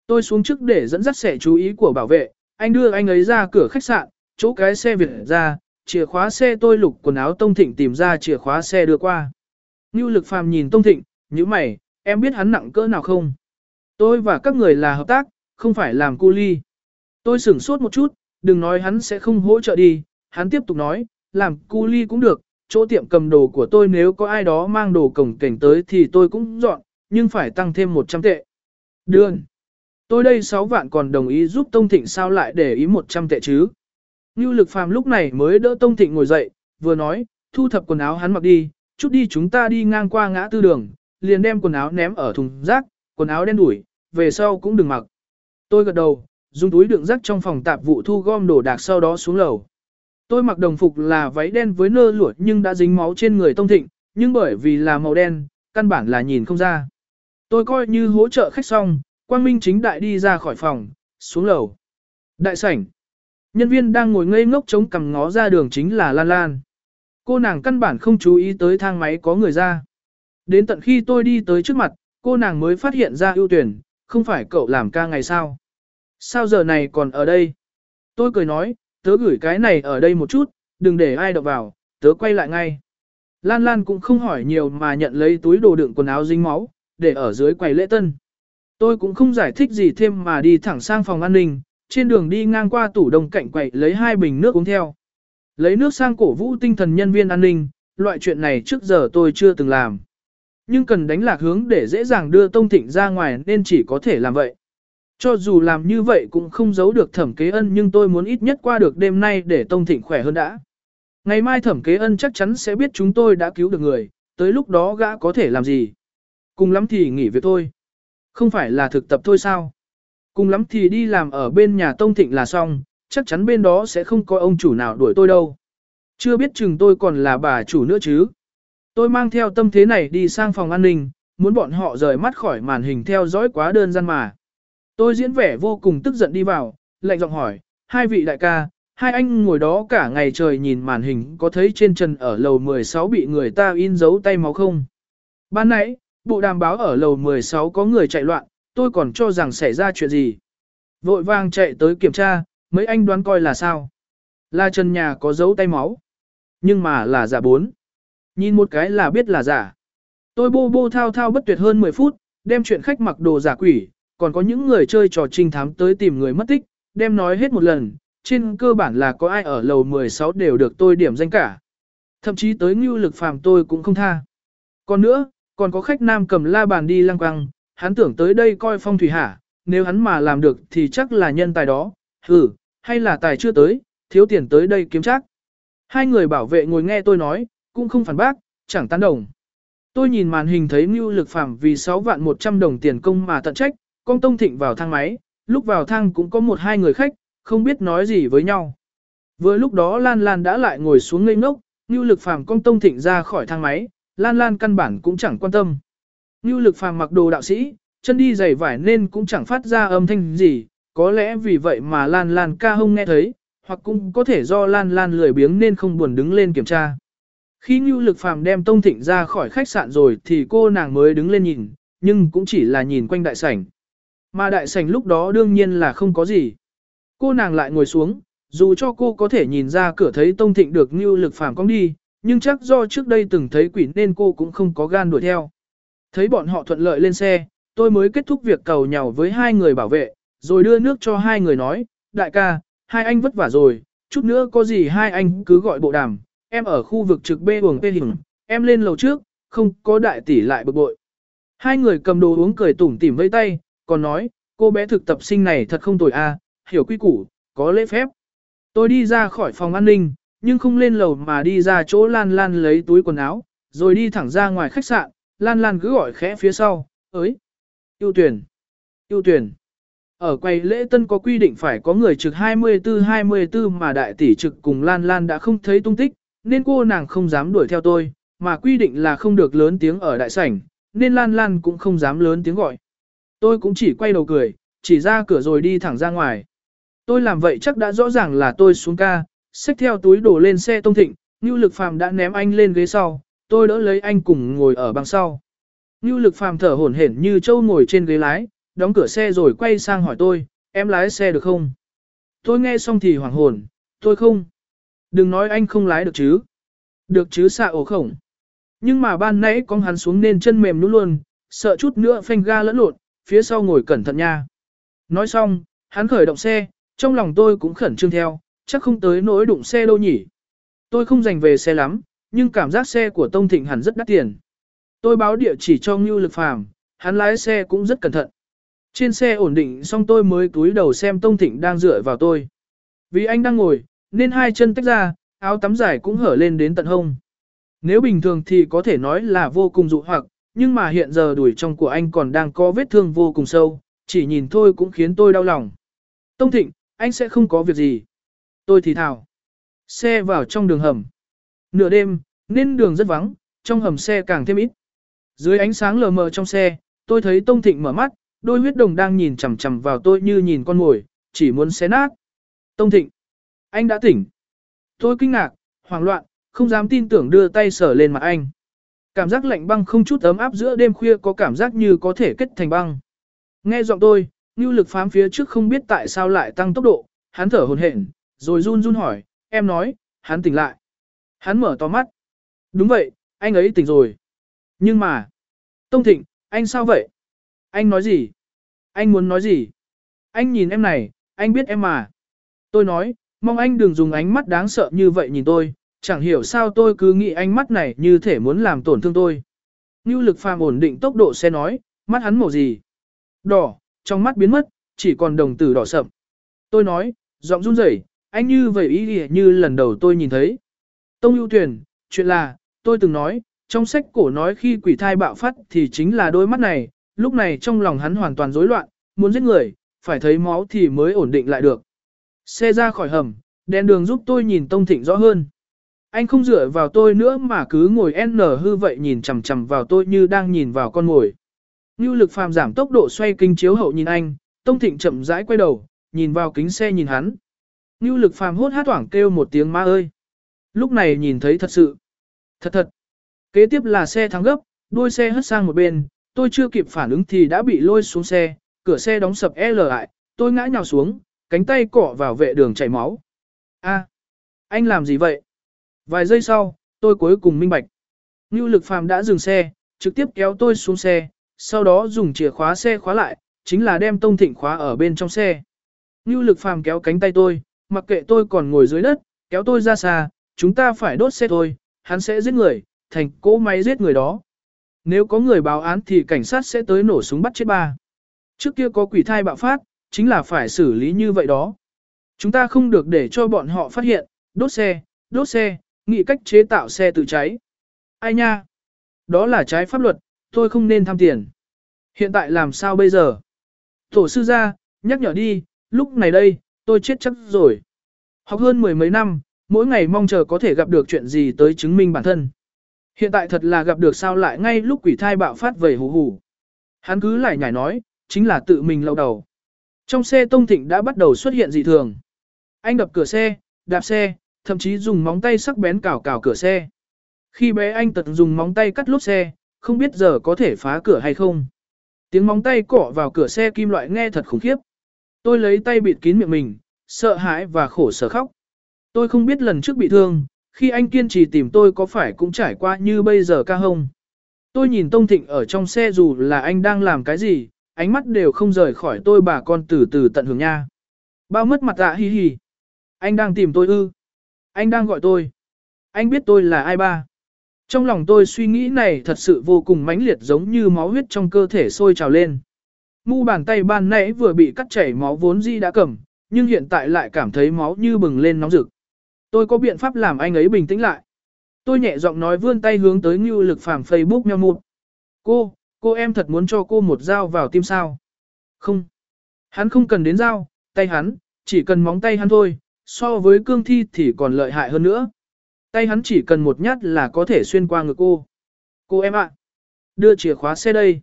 Tôi xuống trước để dẫn dắt sẻ chú ý của bảo vệ, anh đưa anh ấy ra cửa khách sạn, chỗ cái xe Việt ra, chìa khóa xe tôi lục quần áo Tông Thịnh tìm ra chìa khóa xe đưa qua. Ngưu lực phàm nhìn Tông Thịnh, như mày, em biết hắn nặng cỡ nào không? Tôi và các người là hợp tác, không phải làm cu ly. Tôi sửng sốt một chút, đừng nói hắn sẽ không hỗ trợ đi, hắn tiếp tục nói, làm cu ly cũng được, chỗ tiệm cầm đồ của tôi nếu có ai đó mang đồ cổng cảnh tới thì tôi cũng dọn, nhưng phải tăng thêm 100 tệ. Đường. Tôi đây 6 vạn còn đồng ý giúp Tông Thịnh sao lại để ý 100 tệ chứ. Như lực phàm lúc này mới đỡ Tông Thịnh ngồi dậy, vừa nói, thu thập quần áo hắn mặc đi, chút đi chúng ta đi ngang qua ngã tư đường, liền đem quần áo ném ở thùng rác, quần áo đen đủi, về sau cũng đừng mặc. Tôi gật đầu, dùng túi đựng rác trong phòng tạp vụ thu gom đồ đạc sau đó xuống lầu. Tôi mặc đồng phục là váy đen với nơ lụa nhưng đã dính máu trên người Tông Thịnh, nhưng bởi vì là màu đen, căn bản là nhìn không ra. Tôi coi như hỗ trợ khách xong, Quang Minh chính đại đi ra khỏi phòng, xuống lầu. Đại sảnh. Nhân viên đang ngồi ngây ngốc chống cằm ngó ra đường chính là Lan Lan. Cô nàng căn bản không chú ý tới thang máy có người ra. Đến tận khi tôi đi tới trước mặt, cô nàng mới phát hiện ra ưu tuyển, không phải cậu làm ca ngày sao. Sao giờ này còn ở đây? Tôi cười nói, tớ gửi cái này ở đây một chút, đừng để ai đọc vào, tớ quay lại ngay. Lan Lan cũng không hỏi nhiều mà nhận lấy túi đồ đựng quần áo dính máu, để ở dưới quầy lễ tân. Tôi cũng không giải thích gì thêm mà đi thẳng sang phòng an ninh, trên đường đi ngang qua tủ đông cạnh quầy lấy hai bình nước uống theo. Lấy nước sang cổ vũ tinh thần nhân viên an ninh, loại chuyện này trước giờ tôi chưa từng làm. Nhưng cần đánh lạc hướng để dễ dàng đưa Tông Thịnh ra ngoài nên chỉ có thể làm vậy. Cho dù làm như vậy cũng không giấu được thẩm kế ân nhưng tôi muốn ít nhất qua được đêm nay để Tông Thịnh khỏe hơn đã. Ngày mai thẩm kế ân chắc chắn sẽ biết chúng tôi đã cứu được người, tới lúc đó gã có thể làm gì. Cùng lắm thì nghỉ việc thôi. Không phải là thực tập thôi sao? Cùng lắm thì đi làm ở bên nhà Tông Thịnh là xong, chắc chắn bên đó sẽ không có ông chủ nào đuổi tôi đâu. Chưa biết chừng tôi còn là bà chủ nữa chứ. Tôi mang theo tâm thế này đi sang phòng an ninh, muốn bọn họ rời mắt khỏi màn hình theo dõi quá đơn giản mà. Tôi diễn vẻ vô cùng tức giận đi vào, lạnh giọng hỏi, hai vị đại ca, hai anh ngồi đó cả ngày trời nhìn màn hình có thấy trên trần ở lầu 16 bị người ta in dấu tay máu không? Ban nãy, bộ đàm báo ở lầu 16 có người chạy loạn, tôi còn cho rằng xảy ra chuyện gì. Vội vàng chạy tới kiểm tra, mấy anh đoán coi là sao? Là trần nhà có dấu tay máu. Nhưng mà là giả bốn. Nhìn một cái là biết là giả. Tôi bô bô thao thao bất tuyệt hơn 10 phút, đem chuyện khách mặc đồ giả quỷ, còn có những người chơi trò trinh thám tới tìm người mất tích, đem nói hết một lần, trên cơ bản là có ai ở lầu 16 đều được tôi điểm danh cả. Thậm chí tới ngưu lực phàm tôi cũng không tha. Còn nữa, còn có khách nam cầm la bàn đi lăng quăng, hắn tưởng tới đây coi phong thủy hả, nếu hắn mà làm được thì chắc là nhân tài đó, hừ, hay là tài chưa tới, thiếu tiền tới đây kiếm chắc. Hai người bảo vệ ngồi nghe tôi nói, cũng không phản bác, chẳng tán đồng. Tôi nhìn màn hình thấy Ngưu Lực Phàm vì 6 vạn 100 đồng tiền công mà tận trách, con Tông Thịnh vào thang máy, lúc vào thang cũng có một hai người khách, không biết nói gì với nhau. Vừa lúc đó Lan Lan đã lại ngồi xuống ngây ngốc, Ngưu Lực Phàm con Tông Thịnh ra khỏi thang máy, Lan Lan căn bản cũng chẳng quan tâm. Ngưu Lực Phàm mặc đồ đạo sĩ, chân đi giày vải nên cũng chẳng phát ra âm thanh gì, có lẽ vì vậy mà Lan Lan ca không nghe thấy, hoặc cũng có thể do Lan Lan lười biếng nên không buồn đứng lên kiểm tra. Khi Ngưu Lực Phàm đem Tông Thịnh ra khỏi khách sạn rồi thì cô nàng mới đứng lên nhìn, nhưng cũng chỉ là nhìn quanh đại sảnh. Mà đại sảnh lúc đó đương nhiên là không có gì. Cô nàng lại ngồi xuống, dù cho cô có thể nhìn ra cửa thấy Tông Thịnh được như Lực Phàm cong đi, nhưng chắc do trước đây từng thấy quỷ nên cô cũng không có gan đuổi theo. Thấy bọn họ thuận lợi lên xe, tôi mới kết thúc việc cầu nhau với hai người bảo vệ, rồi đưa nước cho hai người nói, đại ca, hai anh vất vả rồi, chút nữa có gì hai anh cứ gọi bộ đàm, em ở khu vực trực bê uổng tê hình, em lên lầu trước, không có đại tỷ lại bực bội. Hai người cầm đồ uống cười tủm tỉm vây tay, còn nói, cô bé thực tập sinh này thật không tồi a, à, hiểu quy củ, có lễ phép. Tôi đi ra khỏi phòng an ninh, nhưng không lên lầu mà đi ra chỗ Lan Lan lấy túi quần áo, rồi đi thẳng ra ngoài khách sạn, Lan Lan cứ gọi khẽ phía sau, ới, yêu tuyển, yêu tuyển. Ở quầy lễ tân có quy định phải có người trực 24-24 mà đại tỷ trực cùng Lan Lan đã không thấy tung tích, nên cô nàng không dám đuổi theo tôi, mà quy định là không được lớn tiếng ở đại sảnh, nên Lan Lan cũng không dám lớn tiếng gọi. Tôi cũng chỉ quay đầu cười, chỉ ra cửa rồi đi thẳng ra ngoài. Tôi làm vậy chắc đã rõ ràng là tôi xuống ca, xách theo túi đổ lên xe tông thịnh, Ngưu Lực Phàm đã ném anh lên ghế sau, tôi đỡ lấy anh cùng ngồi ở băng sau. Ngưu Lực Phàm thở hổn hển như trâu ngồi trên ghế lái, đóng cửa xe rồi quay sang hỏi tôi, em lái xe được không? Tôi nghe xong thì hoảng hồn, tôi không. Đừng nói anh không lái được chứ. Được chứ xạ ổ khổng. Nhưng mà ban nãy con hắn xuống nên chân mềm nút luôn, sợ chút nữa phanh ga lẫn lộn, phía sau ngồi cẩn thận nha. Nói xong, hắn khởi động xe, trong lòng tôi cũng khẩn trương theo, chắc không tới nỗi đụng xe đâu nhỉ. Tôi không dành về xe lắm, nhưng cảm giác xe của Tông Thịnh hẳn rất đắt tiền. Tôi báo địa chỉ cho Ngưu Lực Phàm, hắn lái xe cũng rất cẩn thận. Trên xe ổn định xong tôi mới túi đầu xem Tông Thịnh đang dựa vào tôi. Vì anh đang ngồi, nên hai chân tách ra, áo tắm dài cũng hở lên đến tận hông. Nếu bình thường thì có thể nói là vô cùng dụ hoặc, nhưng mà hiện giờ đuổi trong của anh còn đang có vết thương vô cùng sâu, chỉ nhìn thôi cũng khiến tôi đau lòng. Tông Thịnh, anh sẽ không có việc gì. Tôi thì thào. Xe vào trong đường hầm. Nửa đêm, nên đường rất vắng, trong hầm xe càng thêm ít. Dưới ánh sáng lờ mờ trong xe, tôi thấy Tông Thịnh mở mắt, đôi huyết đồng đang nhìn chằm chằm vào tôi như nhìn con mồi, chỉ muốn xé nát. Tông Thịnh, anh đã tỉnh. Tôi kinh ngạc, hoảng loạn, không dám tin tưởng đưa tay sờ lên mặt anh. Cảm giác lạnh băng không chút ấm áp giữa đêm khuya có cảm giác như có thể kết thành băng. Nghe giọng tôi, Ngưu lực phám phía trước không biết tại sao lại tăng tốc độ, hắn thở hồn hển, rồi run run hỏi, em nói, hắn tỉnh lại. Hắn mở to mắt. Đúng vậy, anh ấy tỉnh rồi. Nhưng mà, Tông Thịnh, anh sao vậy? Anh nói gì? Anh muốn nói gì? Anh nhìn em này, anh biết em mà. Tôi nói, mong anh đừng dùng ánh mắt đáng sợ như vậy nhìn tôi, chẳng hiểu sao tôi cứ nghĩ ánh mắt này như thể muốn làm tổn thương tôi. Ngưu lực phàm ổn định tốc độ xe nói, mắt hắn màu gì? Đỏ, trong mắt biến mất, chỉ còn đồng tử đỏ sậm. Tôi nói, giọng run rẩy, anh như vậy ý như lần đầu tôi nhìn thấy. Tông ưu tuyển, chuyện là, tôi từng nói, trong sách cổ nói khi quỷ thai bạo phát thì chính là đôi mắt này, lúc này trong lòng hắn hoàn toàn rối loạn, muốn giết người, phải thấy máu thì mới ổn định lại được. Xe ra khỏi hầm, đèn đường giúp tôi nhìn Tông Thịnh rõ hơn. Anh không dựa vào tôi nữa mà cứ ngồi n hư vậy nhìn chằm chằm vào tôi như đang nhìn vào con mồi. Ngưu lực phàm giảm tốc độ xoay kinh chiếu hậu nhìn anh, Tông Thịnh chậm rãi quay đầu, nhìn vào kính xe nhìn hắn. Ngưu lực phàm hốt hát hoảng kêu một tiếng ma ơi. Lúc này nhìn thấy thật sự. Thật thật. Kế tiếp là xe thắng gấp, đuôi xe hất sang một bên, tôi chưa kịp phản ứng thì đã bị lôi xuống xe, cửa xe đóng sập L lại, tôi ngã nhào xuống, cánh tay cọ vào vệ đường chảy máu. A, anh làm gì vậy? Vài giây sau, tôi cuối cùng minh bạch. Ngưu lực phàm đã dừng xe, trực tiếp kéo tôi xuống xe, sau đó dùng chìa khóa xe khóa lại, chính là đem tông thịnh khóa ở bên trong xe. Ngưu lực phàm kéo cánh tay tôi, mặc kệ tôi còn ngồi dưới đất, kéo tôi ra xa, chúng ta phải đốt xe thôi, hắn sẽ giết người, thành cỗ máy giết người đó. Nếu có người báo án thì cảnh sát sẽ tới nổ súng bắt chết ba. Trước kia có quỷ thai bạo phát, chính là phải xử lý như vậy đó. Chúng ta không được để cho bọn họ phát hiện, đốt xe, đốt xe, nghĩ cách chế tạo xe tự cháy. Ai nha? Đó là trái pháp luật, tôi không nên tham tiền. Hiện tại làm sao bây giờ? Tổ sư ra, nhắc nhở đi, lúc này đây, tôi chết chắc rồi. Học hơn mười mấy năm, mỗi ngày mong chờ có thể gặp được chuyện gì tới chứng minh bản thân. Hiện tại thật là gặp được sao lại ngay lúc quỷ thai bạo phát vầy hù hù. Hắn cứ lại nhảy nói, chính là tự mình lâu đầu. Trong xe Tông Thịnh đã bắt đầu xuất hiện dị thường. Anh đập cửa xe, đạp xe, thậm chí dùng móng tay sắc bén cào cào cửa xe. Khi bé anh tật dùng móng tay cắt lốp xe, không biết giờ có thể phá cửa hay không. Tiếng móng tay cọ vào cửa xe kim loại nghe thật khủng khiếp. Tôi lấy tay bịt kín miệng mình, sợ hãi và khổ sở khóc. Tôi không biết lần trước bị thương, khi anh kiên trì tìm tôi có phải cũng trải qua như bây giờ ca hông. Tôi nhìn Tông Thịnh ở trong xe dù là anh đang làm cái gì, ánh mắt đều không rời khỏi tôi bà con từ từ tận hưởng nha. Bao mất mặt dạ hi hi. Anh đang tìm tôi ư. Anh đang gọi tôi. Anh biết tôi là ai ba. Trong lòng tôi suy nghĩ này thật sự vô cùng mãnh liệt giống như máu huyết trong cơ thể sôi trào lên. Mu bàn tay ban nãy vừa bị cắt chảy máu vốn di đã cầm, nhưng hiện tại lại cảm thấy máu như bừng lên nóng rực. Tôi có biện pháp làm anh ấy bình tĩnh lại. Tôi nhẹ giọng nói vươn tay hướng tới Ngưu Lực Phàm Facebook meo mụt. Cô, cô em thật muốn cho cô một dao vào tim sao? Không. Hắn không cần đến dao, tay hắn, chỉ cần móng tay hắn thôi, so với cương thi thì còn lợi hại hơn nữa. Tay hắn chỉ cần một nhát là có thể xuyên qua ngực cô. Cô em ạ, đưa chìa khóa xe đây.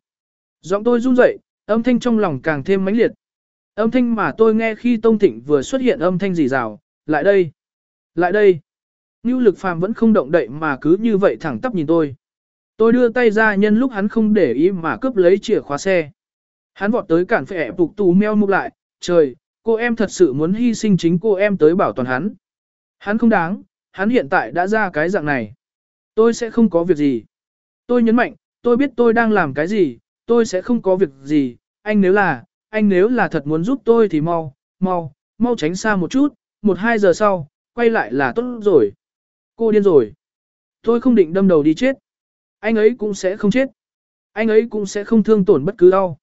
Giọng tôi run rẩy, âm thanh trong lòng càng thêm mãnh liệt. Âm thanh mà tôi nghe khi Tông Thịnh vừa xuất hiện âm thanh rì rào, lại đây, lại đây. Ngưu lực phàm vẫn không động đậy mà cứ như vậy thẳng tắp nhìn tôi. Tôi đưa tay ra nhân lúc hắn không để ý mà cướp lấy chìa khóa xe. Hắn vọt tới cản phệ phục tù meo mục lại, trời, cô em thật sự muốn hy sinh chính cô em tới bảo toàn hắn. Hắn không đáng, hắn hiện tại đã ra cái dạng này. Tôi sẽ không có việc gì. Tôi nhấn mạnh, tôi biết tôi đang làm cái gì, tôi sẽ không có việc gì, anh nếu là, anh nếu là thật muốn giúp tôi thì mau, mau, mau tránh xa một chút, một hai giờ sau, quay lại là tốt rồi. Cô điên rồi. Tôi không định đâm đầu đi chết. Anh ấy cũng sẽ không chết. Anh ấy cũng sẽ không thương tổn bất cứ đau.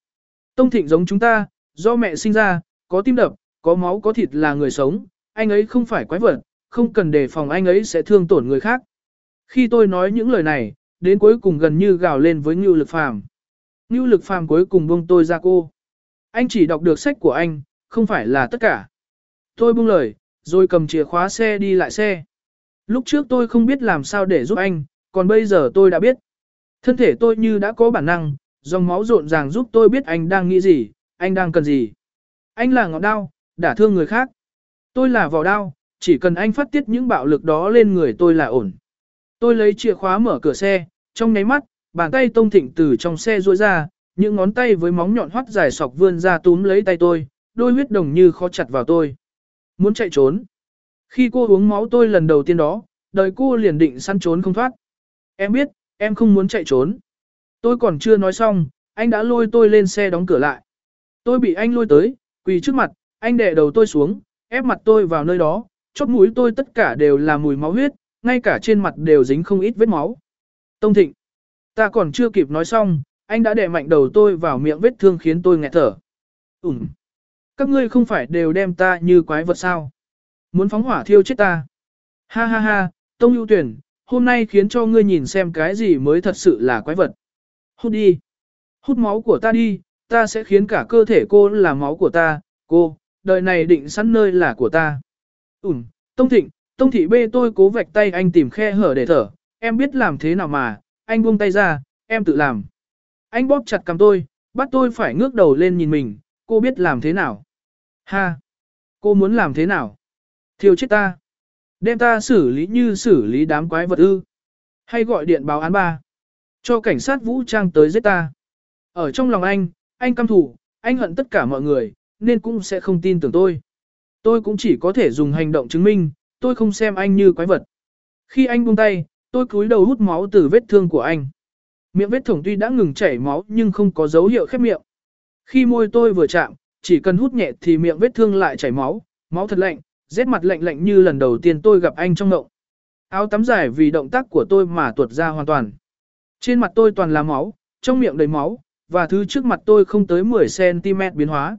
Tông Thịnh giống chúng ta, do mẹ sinh ra, có tim đập, có máu có thịt là người sống, anh ấy không phải quái vật, không cần đề phòng anh ấy sẽ thương tổn người khác. Khi tôi nói những lời này, đến cuối cùng gần như gào lên với Ngưu Lực Phàm. Ngưu Lực Phàm cuối cùng buông tôi ra cô. Anh chỉ đọc được sách của anh, không phải là tất cả. Tôi buông lời, rồi cầm chìa khóa xe đi lại xe. Lúc trước tôi không biết làm sao để giúp anh, còn bây giờ tôi đã biết. Thân thể tôi như đã có bản năng, dòng máu rộn ràng giúp tôi biết anh đang nghĩ gì, anh đang cần gì. Anh là ngọn đao, đả thương người khác. Tôi là vỏ đao, chỉ cần anh phát tiết những bạo lực đó lên người tôi là ổn. Tôi lấy chìa khóa mở cửa xe, trong nháy mắt, bàn tay tông thịnh từ trong xe duỗi ra, những ngón tay với móng nhọn hoắt dài sọc vươn ra túm lấy tay tôi, đôi huyết đồng như khó chặt vào tôi. Muốn chạy trốn. Khi cô uống máu tôi lần đầu tiên đó, đời cô liền định săn trốn không thoát. Em biết, em không muốn chạy trốn. Tôi còn chưa nói xong, anh đã lôi tôi lên xe đóng cửa lại. Tôi bị anh lôi tới, quỳ trước mặt, anh đè đầu tôi xuống, ép mặt tôi vào nơi đó, chóp mũi tôi tất cả đều là mùi máu huyết, ngay cả trên mặt đều dính không ít vết máu. Tông Thịnh, ta còn chưa kịp nói xong, anh đã đè mạnh đầu tôi vào miệng vết thương khiến tôi nghẹt thở. Ừm, các ngươi không phải đều đem ta như quái vật sao? Muốn phóng hỏa thiêu chết ta. Ha ha ha, Tông ưu tuyển, hôm nay khiến cho ngươi nhìn xem cái gì mới thật sự là quái vật. Hút đi. Hút máu của ta đi, ta sẽ khiến cả cơ thể cô là máu của ta, cô, đời này định sẵn nơi là của ta. Ừm, Tông Thịnh, Tông thị bê tôi cố vạch tay anh tìm khe hở để thở, em biết làm thế nào mà, anh buông tay ra, em tự làm. Anh bóp chặt cầm tôi, bắt tôi phải ngước đầu lên nhìn mình, cô biết làm thế nào. Ha! Cô muốn làm thế nào? Thiêu chết ta. Đem ta xử lý như xử lý đám quái vật ư. Hay gọi điện báo án ba. Cho cảnh sát vũ trang tới giết ta. Ở trong lòng anh, anh căm thù, anh hận tất cả mọi người, nên cũng sẽ không tin tưởng tôi. Tôi cũng chỉ có thể dùng hành động chứng minh, tôi không xem anh như quái vật. Khi anh buông tay, tôi cúi đầu hút máu từ vết thương của anh. Miệng vết thủng tuy đã ngừng chảy máu nhưng không có dấu hiệu khép miệng. Khi môi tôi vừa chạm, chỉ cần hút nhẹ thì miệng vết thương lại chảy máu, máu thật lạnh, rét mặt lạnh lạnh như lần đầu tiên tôi gặp anh trong ngộng. Áo tắm dài vì động tác của tôi mà tuột ra hoàn toàn. Trên mặt tôi toàn là máu, trong miệng đầy máu, và thứ trước mặt tôi không tới 10cm biến hóa.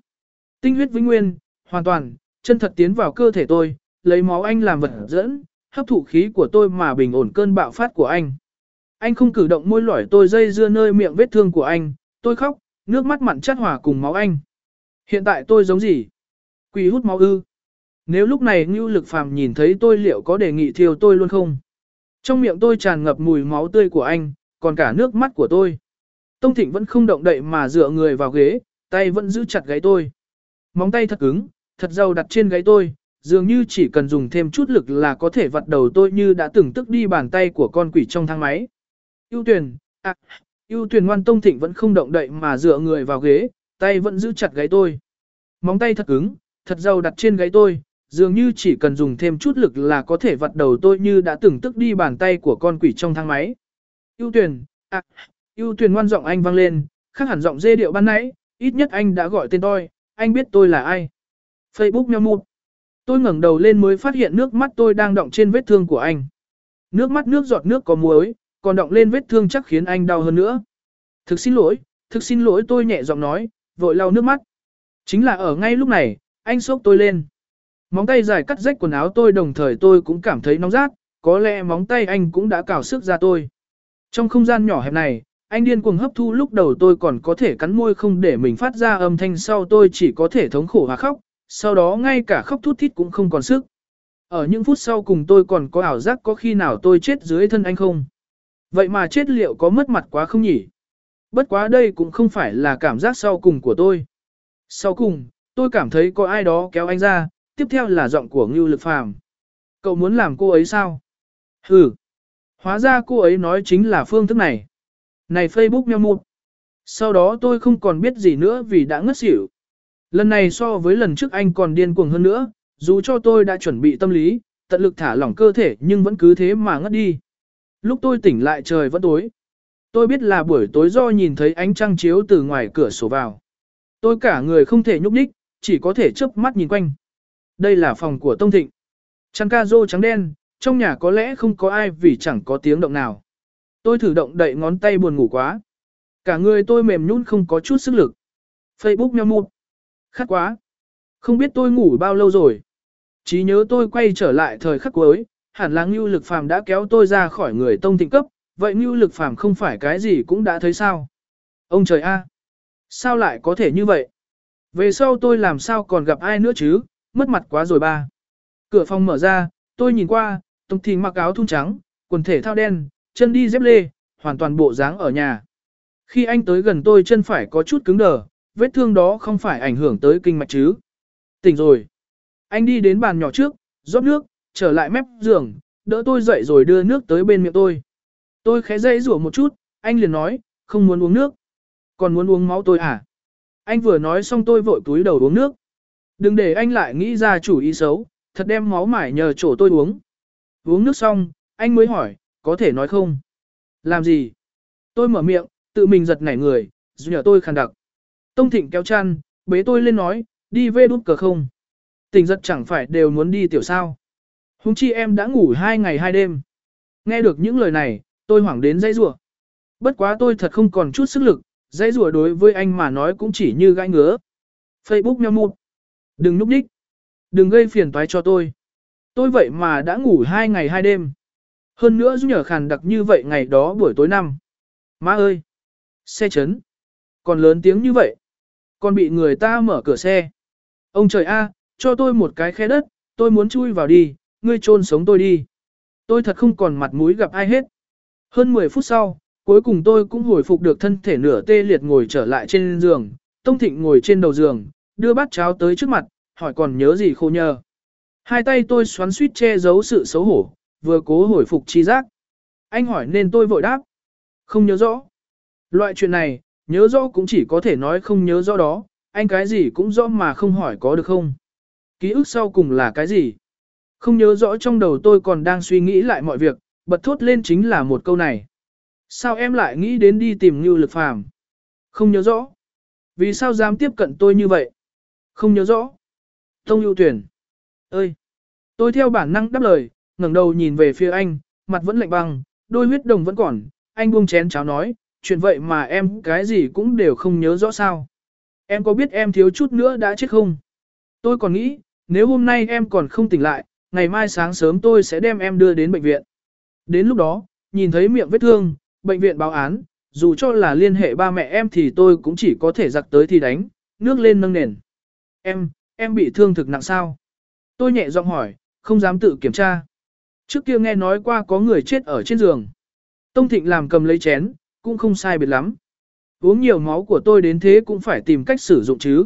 Tinh huyết vĩnh nguyên, hoàn toàn, chân thật tiến vào cơ thể tôi, lấy máu anh làm vật dẫn, hấp thụ khí của tôi mà bình ổn cơn bạo phát của anh. Anh không cử động môi lỏi tôi dây dưa nơi miệng vết thương của anh, tôi khóc, nước mắt mặn chát hòa cùng máu anh. Hiện tại tôi giống gì? Quỷ hút máu ư. Nếu lúc này Ngưu Lực Phàm nhìn thấy tôi liệu có đề nghị thiêu tôi luôn không? Trong miệng tôi tràn ngập mùi máu tươi của anh, còn cả nước mắt của tôi. Tông Thịnh vẫn không động đậy mà dựa người vào ghế, tay vẫn giữ chặt gáy tôi. Móng tay thật cứng, thật giàu đặt trên gáy tôi, dường như chỉ cần dùng thêm chút lực là có thể vặt đầu tôi như đã từng tức đi bàn tay của con quỷ trong thang máy. Yêu tuyển, à, yêu tuyển ngoan Tông Thịnh vẫn không động đậy mà dựa người vào ghế, tay vẫn giữ chặt gáy tôi. Móng tay thật cứng, thật giàu đặt trên gáy tôi, dường như chỉ cần dùng thêm chút lực là có thể vặt đầu tôi như đã từng tức đi bàn tay của con quỷ trong thang máy. Yêu tuyển, à, ưu tuyển ngoan giọng anh vang lên, khác hẳn giọng dê điệu ban nãy, ít nhất anh đã gọi tên tôi, anh biết tôi là ai. Facebook nhau mụt. Tôi ngẩng đầu lên mới phát hiện nước mắt tôi đang đọng trên vết thương của anh. Nước mắt nước giọt nước có muối, còn đọng lên vết thương chắc khiến anh đau hơn nữa. Thực xin lỗi, thực xin lỗi tôi nhẹ giọng nói, vội lau nước mắt. Chính là ở ngay lúc này, anh xốc tôi lên. Móng tay dài cắt rách quần áo tôi đồng thời tôi cũng cảm thấy nóng rát, có lẽ móng tay anh cũng đã cào sức ra tôi. Trong không gian nhỏ hẹp này, anh điên cuồng hấp thu lúc đầu tôi còn có thể cắn môi không để mình phát ra âm thanh sau tôi chỉ có thể thống khổ và khóc, sau đó ngay cả khóc thút thít cũng không còn sức. Ở những phút sau cùng tôi còn có ảo giác có khi nào tôi chết dưới thân anh không? Vậy mà chết liệu có mất mặt quá không nhỉ? Bất quá đây cũng không phải là cảm giác sau cùng của tôi. Sau cùng, tôi cảm thấy có ai đó kéo anh ra, tiếp theo là giọng của Ngưu Lực Phàm. Cậu muốn làm cô ấy sao? Ừ. Hóa ra cô ấy nói chính là phương thức này. Này Facebook meo mua. Sau đó tôi không còn biết gì nữa vì đã ngất xỉu. Lần này so với lần trước anh còn điên cuồng hơn nữa, dù cho tôi đã chuẩn bị tâm lý, tận lực thả lỏng cơ thể nhưng vẫn cứ thế mà ngất đi. Lúc tôi tỉnh lại trời vẫn tối. Tôi biết là buổi tối do nhìn thấy ánh trăng chiếu từ ngoài cửa sổ vào. Tôi cả người không thể nhúc nhích, chỉ có thể chớp mắt nhìn quanh. Đây là phòng của Tông Thịnh. Chăn ca rô trắng đen, trong nhà có lẽ không có ai vì chẳng có tiếng động nào. Tôi thử động đậy ngón tay buồn ngủ quá. Cả người tôi mềm nhũn không có chút sức lực. Facebook nheo mụt. Khát quá. Không biết tôi ngủ bao lâu rồi. Chỉ nhớ tôi quay trở lại thời khắc cuối, hẳn là Ngưu Lực Phàm đã kéo tôi ra khỏi người Tông Thịnh cấp, vậy Ngưu Lực Phàm không phải cái gì cũng đã thấy sao? Ông trời a, sao lại có thể như vậy? Về sau tôi làm sao còn gặp ai nữa chứ, mất mặt quá rồi ba. Cửa phòng mở ra, tôi nhìn qua, Tông Thịnh mặc áo thun trắng, quần thể thao đen, chân đi dép lê, hoàn toàn bộ dáng ở nhà. Khi anh tới gần tôi chân phải có chút cứng đờ, vết thương đó không phải ảnh hưởng tới kinh mạch chứ. Tỉnh rồi. Anh đi đến bàn nhỏ trước, rót nước, trở lại mép giường, đỡ tôi dậy rồi đưa nước tới bên miệng tôi. Tôi khẽ dây rủa một chút, anh liền nói, không muốn uống nước. Còn muốn uống máu tôi à? Anh vừa nói xong tôi vội túi đầu uống nước. Đừng để anh lại nghĩ ra chủ ý xấu, thật đem máu mải nhờ chỗ tôi uống. Uống nước xong, anh mới hỏi, có thể nói không? Làm gì? Tôi mở miệng, tự mình giật nảy người, dù nhờ tôi khàn đặc. Tông Thịnh kéo chăn, bế tôi lên nói, đi về đút cờ không? Tình giật chẳng phải đều muốn đi tiểu sao. Hùng chi em đã ngủ hai ngày hai đêm. Nghe được những lời này, tôi hoảng đến dây rủa. Bất quá tôi thật không còn chút sức lực, dây rủa đối với anh mà nói cũng chỉ như gãi ngứa. Facebook meo mụt. Đừng núp đích. Đừng gây phiền toái cho tôi. Tôi vậy mà đã ngủ hai ngày hai đêm. Hơn nữa giúp nhờ khàn đặc như vậy ngày đó buổi tối năm. Má ơi! Xe chấn! Còn lớn tiếng như vậy. Còn bị người ta mở cửa xe. Ông trời a, cho tôi một cái khe đất, tôi muốn chui vào đi, ngươi chôn sống tôi đi. Tôi thật không còn mặt mũi gặp ai hết. Hơn 10 phút sau, cuối cùng tôi cũng hồi phục được thân thể nửa tê liệt ngồi trở lại trên giường, Tông Thịnh ngồi trên đầu giường, đưa bát cháo tới trước mặt, hỏi còn nhớ gì khô nhờ. Hai tay tôi xoắn suýt che giấu sự xấu hổ, vừa cố hồi phục chi giác. Anh hỏi nên tôi vội đáp. Không nhớ rõ. Loại chuyện này, nhớ rõ cũng chỉ có thể nói không nhớ rõ đó, anh cái gì cũng rõ mà không hỏi có được không. Ký ức sau cùng là cái gì? Không nhớ rõ trong đầu tôi còn đang suy nghĩ lại mọi việc, bật thốt lên chính là một câu này. Sao em lại nghĩ đến đi tìm Ngưu Lực Phàm? Không nhớ rõ. Vì sao dám tiếp cận tôi như vậy? Không nhớ rõ. Tông ưu tuyển. Ơi! Tôi theo bản năng đáp lời, ngẩng đầu nhìn về phía anh, mặt vẫn lạnh băng, đôi huyết đồng vẫn còn. Anh buông chén cháo nói, chuyện vậy mà em cái gì cũng đều không nhớ rõ sao. Em có biết em thiếu chút nữa đã chết không? Tôi còn nghĩ, nếu hôm nay em còn không tỉnh lại, ngày mai sáng sớm tôi sẽ đem em đưa đến bệnh viện. Đến lúc đó, nhìn thấy miệng vết thương, bệnh viện báo án, dù cho là liên hệ ba mẹ em thì tôi cũng chỉ có thể giặc tới thì đánh, nước lên nâng nền. Em, em bị thương thực nặng sao? Tôi nhẹ giọng hỏi, không dám tự kiểm tra. Trước kia nghe nói qua có người chết ở trên giường. Tông Thịnh làm cầm lấy chén, cũng không sai biệt lắm. Uống nhiều máu của tôi đến thế cũng phải tìm cách sử dụng chứ.